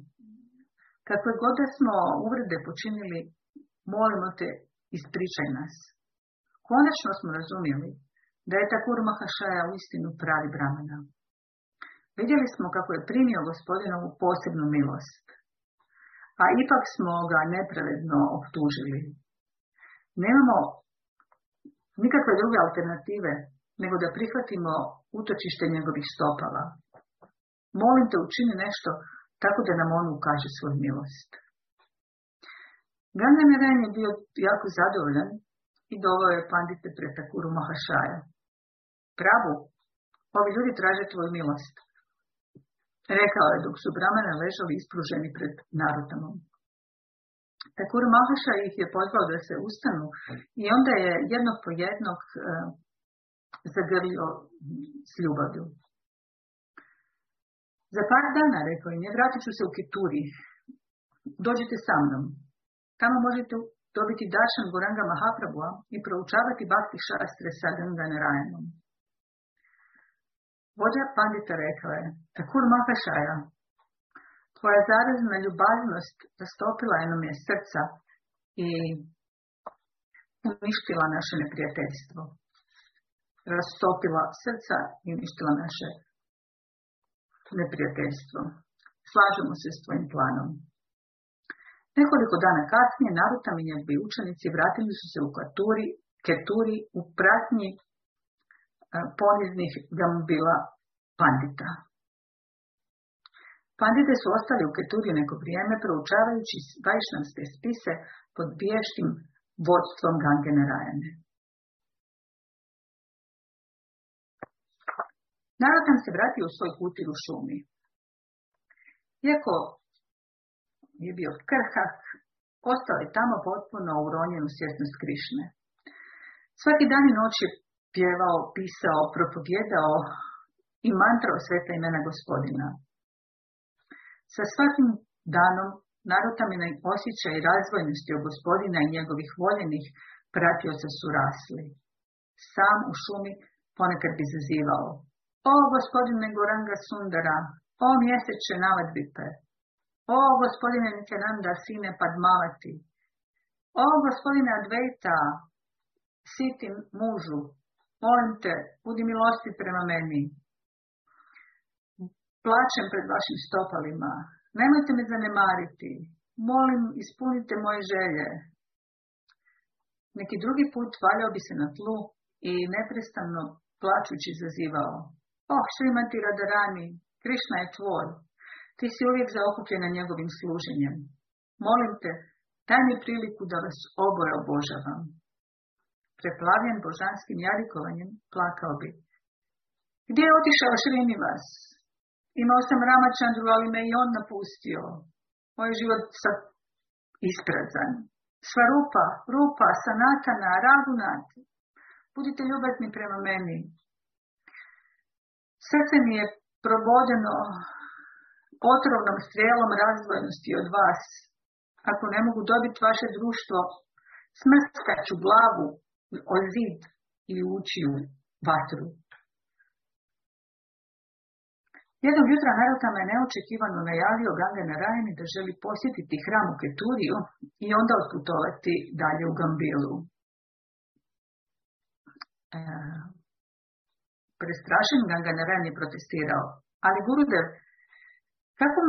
S1: Kako god da smo uvrede počinili, molimo te, ispričaj nas. Konačno smo razumjeli da je Takur Mahašaja u istinu pravi bramana. Vidjeli smo kako je primio gospodinovu posebnu milost, a ipak smo ga nepravedno optužili. Nemamo nikakve druge alternative nego da prihvatimo utočište njegovih stopala. Molim te učini nešto tako da nam on ukaže svoju milost. Ganga je bio jako zadovoljan i doveo je pandite pred Takuru Mahašaja. Pravu, ovi ljudi traže tvoju milost. Rekao je dok su bramane ležali ispruženi pred Narutamom. Takur Mahaša ih je pozvao da se ustanu i onda je jednog po jednog uh, zagrlio s ljubavlju. Za par dana, rekao im je, vratit ću se u Kituri. Dođite sa mnom. Tamo možete dobiti dašan Goranga Mahaprabhua i proučavati Bhakti Šastre sa Ganga Narayanom. Vođa pandita rekao je, Takur Mahašaja, tvoja zarazna ljubavnost zastopila je nam je srca i uništila naše neprijateljstvo. Rastopila srca i uništila naše neprijateljstvo. Slažemo se s tvojim planom. Nekoliko dana kasnije Narutam i njegovi učenici vratili su se u Katuri, Keturi u pratnji poniznih gambila pandita. Pandite su ostali u Keturi neko vrijeme proučavajući vajšnanske spise pod biještim vodstvom Gange Narajane. Narodan se vratio u svoj kutir u šumi. Iako je bio krhak, ostao je tamo potpuno uronjen u svjesnost Krišne. Svaki dan i noć je pjevao, pisao, propogjedao i mantrao sveta imena gospodina. Sa svakim danom narotamina osjećaj razvojnosti o gospodina i njegovih voljenih pratioca su rasli. Sam u šumi ponekad bi zazivao. O gospodine Goranga Sundara, o mjeseče Navadvipe, o gospodine Nityananda sine Padmavati, o gospodine Advaita, sitim mužu, molim te, budi milosti prema meni. Plačem pred vašim stopalima, nemojte me zanemariti, molim, ispunite moje želje. Neki drugi put valjao bi se na tlu i neprestano plaćući zazivao. Oh, Šrimati Radarani, Krišna je tvoj, ti si uvijek zaokupljena njegovim služenjem. Molim te, daj mi priliku da vas oboje obožavam. Preplavljen božanskim jadikovanjem, plakao bi. Gdje je otišao vas? Imao sam Ramačandru, ali me i on napustio. Moj život sad isprazan. Sva rupa, rupa, sanatana, ragunat. Budite ljubazni prema meni. Srce mi je probodeno otrovnom strijelom razdvojenosti od vas. Ako ne mogu dobiti vaše društvo, smrskaću glavu o zid i ući u vatru. Jednog jutra Narotama je neočekivano najavio Gange Narajani da želi posjetiti hram u Keturiju i onda otputovati dalje u Gambilu. E, prestrašen Ganga Narayan je protestirao, ali Gurudev, kako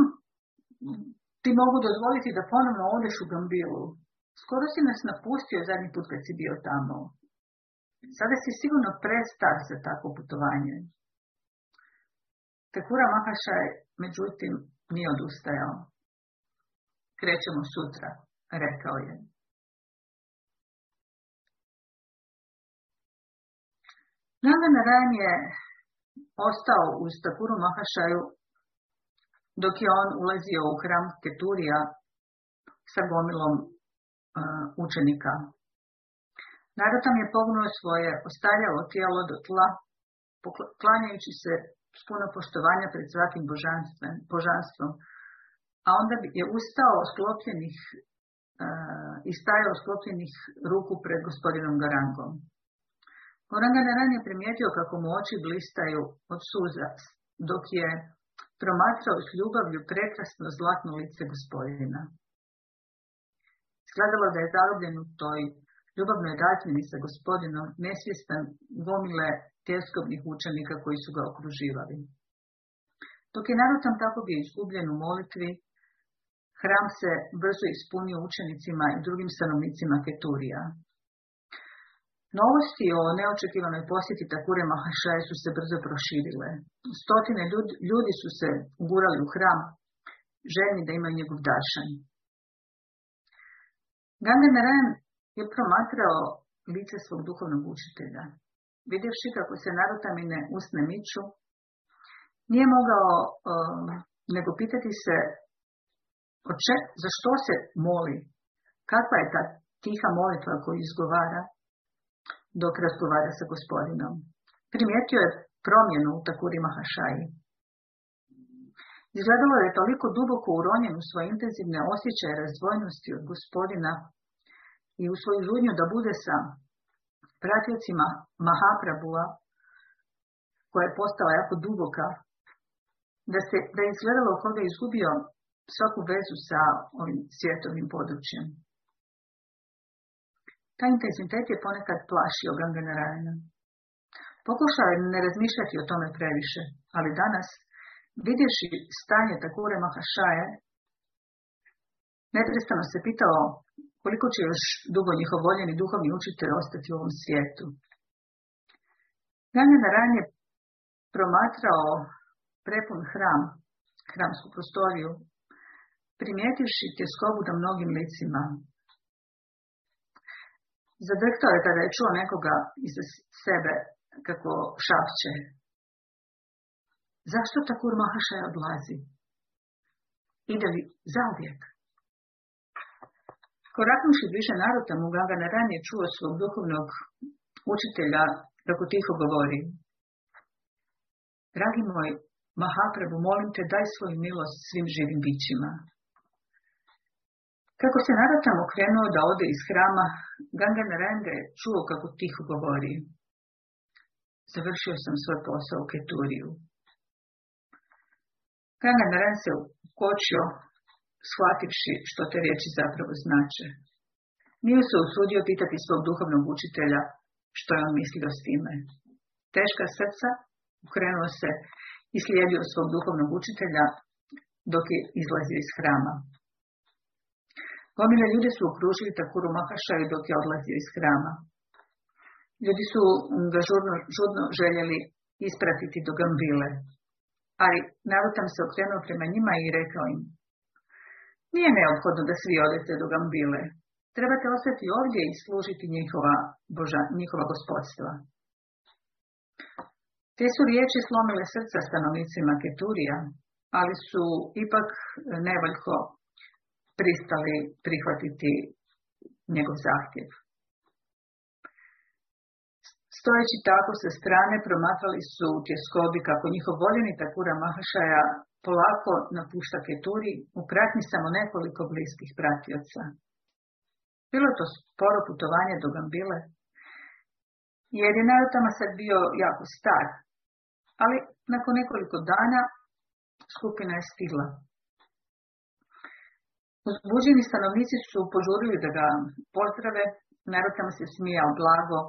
S1: ti mogu dozvoliti da ponovno odeš u Gambilu? Skoro si nas napustio zadnji put kad si bio tamo. Sada si sigurno prestar za takvo putovanje. Tekura Mahašaj, međutim, nije odustajao. Krećemo sutra, rekao je. Nanga Narayan je ostao uz Takuru Mahašaju dok je on ulazio u hram Keturija sa gomilom uh, učenika. Narotam je pognuo svoje ostaljalo tijelo do tla, klanjajući se s puno poštovanja pred svakim božanstvom, a onda je ustao sklopljenih uh, i stajao sklopljenih ruku pred gospodinom Garangom. Goranga Naran je primijetio kako mu oči blistaju od suza, dok je promatrao s ljubavlju prekrasno zlatno lice gospodina. Skladalo da je zarobljen u toj ljubavnoj razmjeni sa gospodinom, nesvjestan gomile tjeskobnih učenika koji su ga okruživali. Dok je narutam tako bio izgubljen u molitvi, hram se brzo ispunio učenicima i drugim stanovnicima Keturija. Novosti o neočekivanoj posjeti Takure Mahašaje su se brzo proširile. Stotine ljudi, su se ugurali u hram, željni da imaju njegov dašan. Ganga Narayan je promatrao lice svog duhovnog učitelja. Vidjevši kako se narutamine usne miču, nije mogao um, nego pitati se oče, za što se moli, kakva je ta tiha molitva koju izgovara, dok razgovara sa gospodinom. Primijetio je promjenu u Takuri Mahašaji. Izgledalo je toliko duboko uronjen u svoje intenzivne osjećaje razdvojnosti od gospodina i u svoju žudnju da bude sa pratjocima Mahaprabua, koja je postala jako duboka, da, se, da je izgledalo kao da je izgubio svaku vezu sa ovim svjetovnim područjem. Taj intenzitet je ponekad plašio Ganganarajana. Pokušao je ne razmišljati o tome previše, ali danas, vidjevši stanje Takure Mahašaje, neprestano se pitao koliko će još dugo njihov voljeni duhovni učitelj ostati u ovom svijetu. Ganganarajan je promatrao prepun hram, hramsku prostoriju, primijetivši tjeskobu na mnogim licima, Zadrhtao je kada je čuo nekoga iza sebe kako šapće. Zašto Takur Mahašaj odlazi? Ide li zauvijek? Koraknuši bliže naroda mu na ranije čuo svog duhovnog učitelja kako tiho govori. Dragi moj Mahaprabhu, molim te daj svoju milost svim živim bićima. Kako se Naratam okrenuo da ode iz hrama, Ganga Naranga je čuo kako tiho govori. Završio sam svoj posao u Keturiju. Ganga Naran se ukočio, shvativši što te riječi zapravo znače. Nije se usudio pitati svog duhovnog učitelja što je on mislio s time. Teška srca ukrenuo se i slijedio svog duhovnog učitelja dok je izlazio iz hrama. Gomile ljudi su okružili Takuru Mahašaju dok je odlazio iz hrama. Ljudi su ga žurno, žudno željeli ispratiti do Gambile, ali Narutam se okrenuo prema njima i rekao im, nije neophodno da svi odete do Gambile, trebate ostati ovdje i služiti njihova, boža, njihova gospodstva. Te su riječi slomile srca stanovnicima Keturija, ali su ipak nevoljko pristali prihvatiti njegov zahtjev. Stojeći tako sa strane promatrali su tjeskobi kako njihov voljeni Takura Mahašaja polako napušta Keturi u pratnji samo nekoliko bliskih pratioca. Bilo to sporo putovanje do Gambile, jer je Narutama sad bio jako star, ali nakon nekoliko dana skupina je stigla. Uzbuđeni stanovnici su požurili da ga pozdrave, Narutama se smijao blago,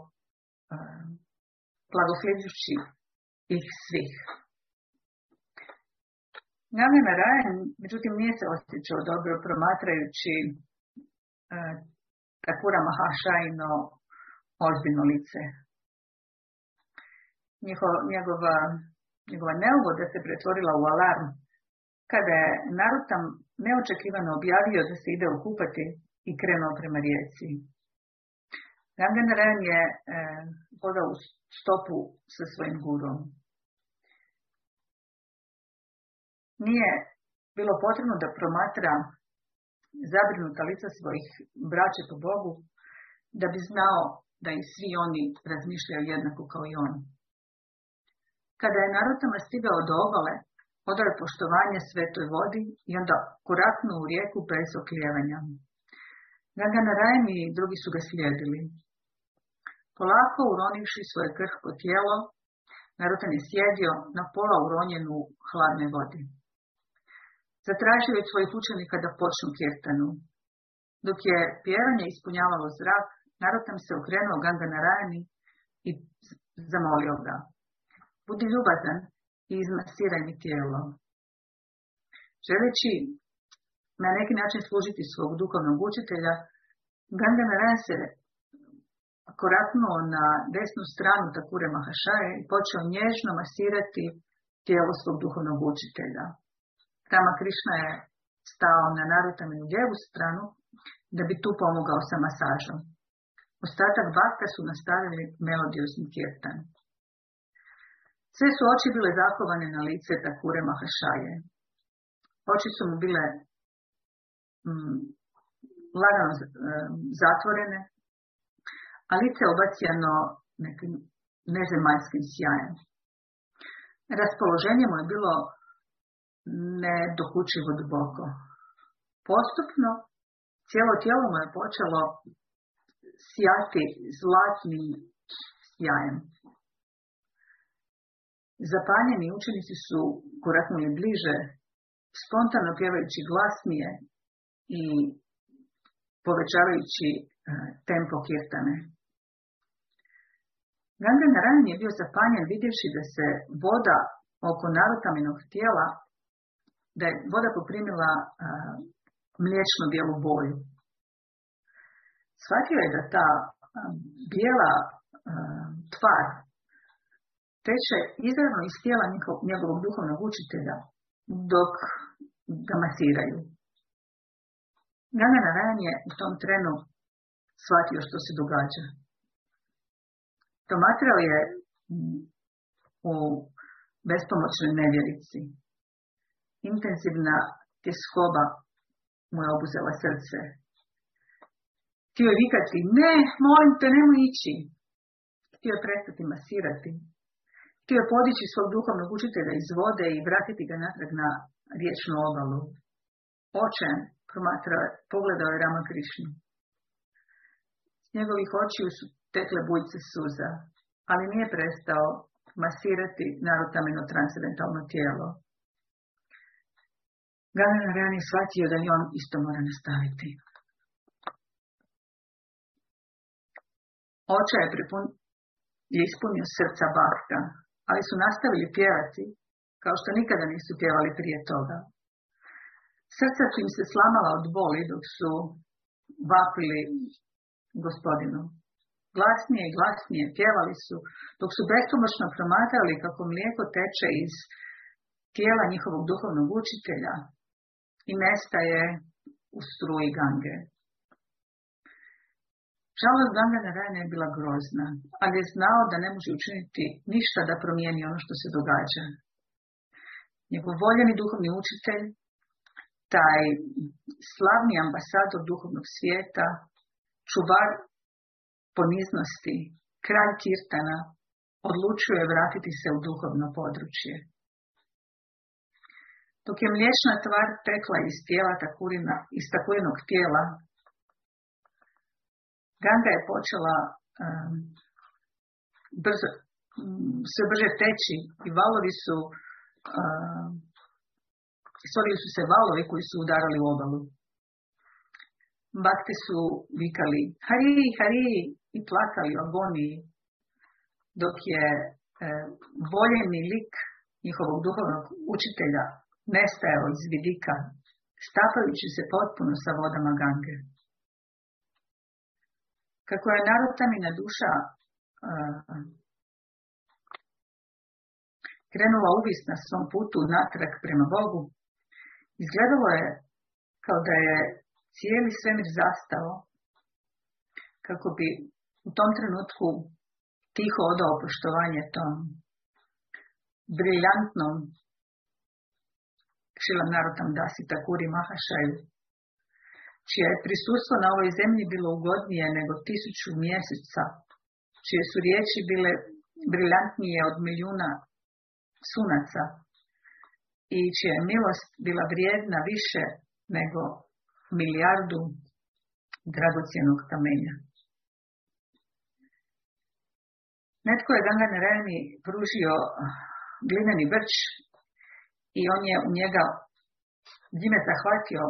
S1: blagosljeđući ih svih. Namjena Rajan, međutim, nije se osjećao dobro promatrajući Takura Mahašajno ozbiljno lice. njegova, njegova neugoda se pretvorila u alarm kada je Narutam neočekivano objavio da se ide okupati i krenuo prema rijeci. Rajan je e, hodao u stopu sa svojim gurom. Nije bilo potrebno da promatra zabrinuta lica svojih braća po Bogu, da bi znao da i svi oni razmišljaju jednako kao i on. Kada je Narutama stigao do obale, odao je poštovanje svetoj vodi i onda koraknuo u rijeku bez oklijevanja. Rajan i drugi su ga slijedili. Polako uronivši svoje krhko tijelo, Narutan je sjedio na pola uronjenu hladne vodi. Zatražio je svojih učenika da počnu kirtanu. Dok je pjevanje ispunjavalo zrak, Narutam se okrenuo Ganga Narayani i zamolio ga. Budi ljubazan i izmasiraj mi tijelo. Želeći na neki način služiti svog duhovnog učitelja, Ganga Narayan se koraknuo na desnu stranu Takure Mahašaje i počeo nježno masirati tijelo svog duhovnog učitelja. Rama Krišna je stao na narutaminu lijevu stranu da bi tu pomogao sa masažom. Ostatak bakta su nastavili melodioznim kirtan. Sve su oči bile zakovane na lice Takure Mahašaje. Oči su mu bile mm, lagano mm, zatvorene, a lice obacijano nekim nezemaljskim sjajem. Raspoloženje mu je bilo nedokučivo duboko. Postupno, cijelo tijelo mu je počelo sjati zlatnim sjajem. Zapanjeni učenici su koraknuli bliže, spontano pjevajući glasnije i povećavajući e, tempo kirtane. Ganga Narayan je bio zapanjen vidjevši da se voda oko narutaminog tijela, da je voda poprimila uh, mliječno bijelu boju. Shvatio je da ta bijela tvar teče izravno iz tijela njegovog duhovnog učitelja dok ga masiraju. Ganga Narayan je u tom trenu shvatio što se događa. Promatrao je mm, u bespomoćnoj nevjerici. Intenzivna tjeskoba mu je obuzela srce. Htio je vikati, ne, molim te, nemoj ići. Htio je prestati masirati. Htio podići svog duhovnog učitelja iz vode i vratiti ga natrag na riječnu obalu. Očen promatrao, pogledao je Rama Krišnu. S njegovih očiju su tekle bujce suza, ali nije prestao masirati narutameno transcendentalno tijelo. Galen Ran je shvatio da i on isto mora nastaviti. Oča je je ispunio srca bakta, ali su nastavili pjevati kao što nikada nisu pjevali prije toga. Srca su im se slamala od boli dok su vapili gospodinu. Glasnije i glasnije pjevali su, dok su beskomoćno promatrali kako mlijeko teče iz tijela njihovog duhovnog učitelja i nestaje u struji gange. Žalost Ganga Narayana je bila grozna, ali je znao da ne može učiniti ništa da promijeni ono što se događa. Njegov voljeni duhovni učitelj, taj slavni ambasador duhovnog svijeta, čuvar poniznosti, kralj Kirtana, odlučio je vratiti se u duhovno područje. Dok je mliječna tvar tekla iz tijela takurina, iz takurinog tijela, Ganga je počela um, brzo, um, sve brže teći i valovi su um, stvorili su se valovi koji su udarali u obalu. Bakte su vikali Hari, Hari i plakali o agoniji, dok je e, voljeni lik njihovog duhovnog učitelja nestajao iz vidika, stapajući se potpuno sa vodama Gange. Kako je narotamina duša uh, krenula uvis na svom putu natrag prema Bogu, izgledalo je kao da je cijeli svemir zastao, kako bi u tom trenutku tiho odao poštovanje tom briljantnom Šilam Narotam Dasi Takuri Mahašaju, čije je prisustvo na ovoj zemlji bilo ugodnije nego tisuću mjeseca, čije su riječi bile briljantnije od milijuna sunaca i čija je milost bila vrijedna više nego milijardu dragocjenog kamenja. Netko je Ganga Narayani pružio glineni brč i on je u njega njime zahvatio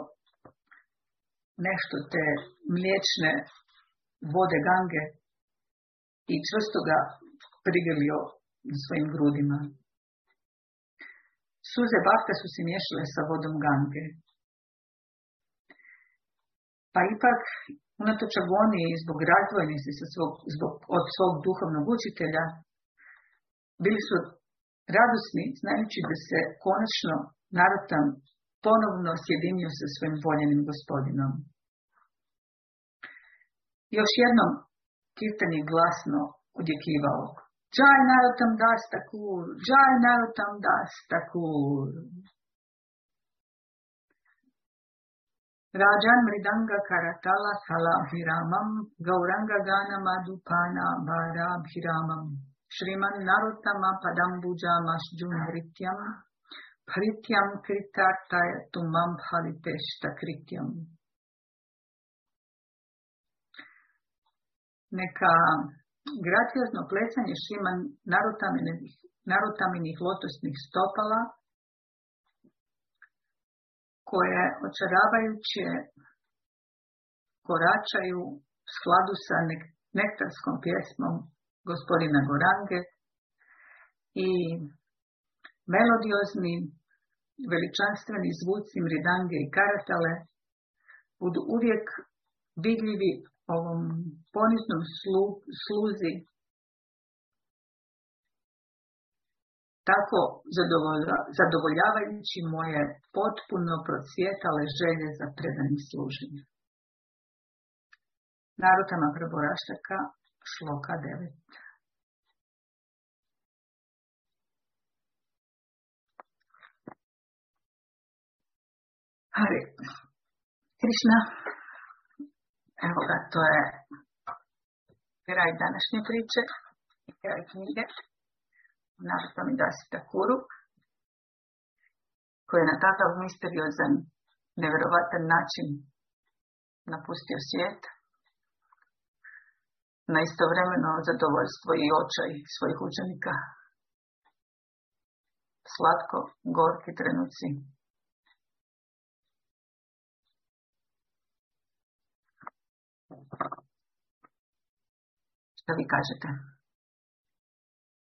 S1: nešto te mliječne vode gange i čvrsto ga prigrlio svojim grudima. Suze bakta su se miješale sa vodom gange. Pa ipak, unatoč agoniji zbog razdvojenosti sa svog, zbog, od svog duhovnog učitelja, bili su radosni znajući da se konačno Narotam ponovno sjedinio sa svojim voljenim gospodinom. Još jednom Kirtan je glasno odjekivao. Džaj Narotam das takur, džaj Narotam das takur. Rajan Mridanga Karatala Salabhiramam Gauranga Gana Madhupana Bharabhiramam Shriman Naruttama Padambuja Masjun Vrityam Hrityam Kritartaya Tumam Bhaliteshta Krityam Neka graciozno plesanje Šriman narutaminih, narutaminih lotosnih stopala koje očaravajuće koračaju u skladu sa nektarskom pjesmom gospodina Gorange i melodiozni veličanstveni zvuci mridange i karatale budu uvijek vidljivi ovom poniznom slu, sluzi tako zadovoljavajući moje potpuno procvjetale želje za predanim služenjem. Narutama Preboraštaka, šloka 9. Hari Krišna, evo ga, to je kraj današnje priče i kraj knjige. Naravno mi Dasi Takuru, koji je na takav misteriozan, nevjerovatan način napustio svijet, na istovremeno zadovoljstvo i očaj svojih učenika. Slatko, gorki trenuci. Što vi kažete?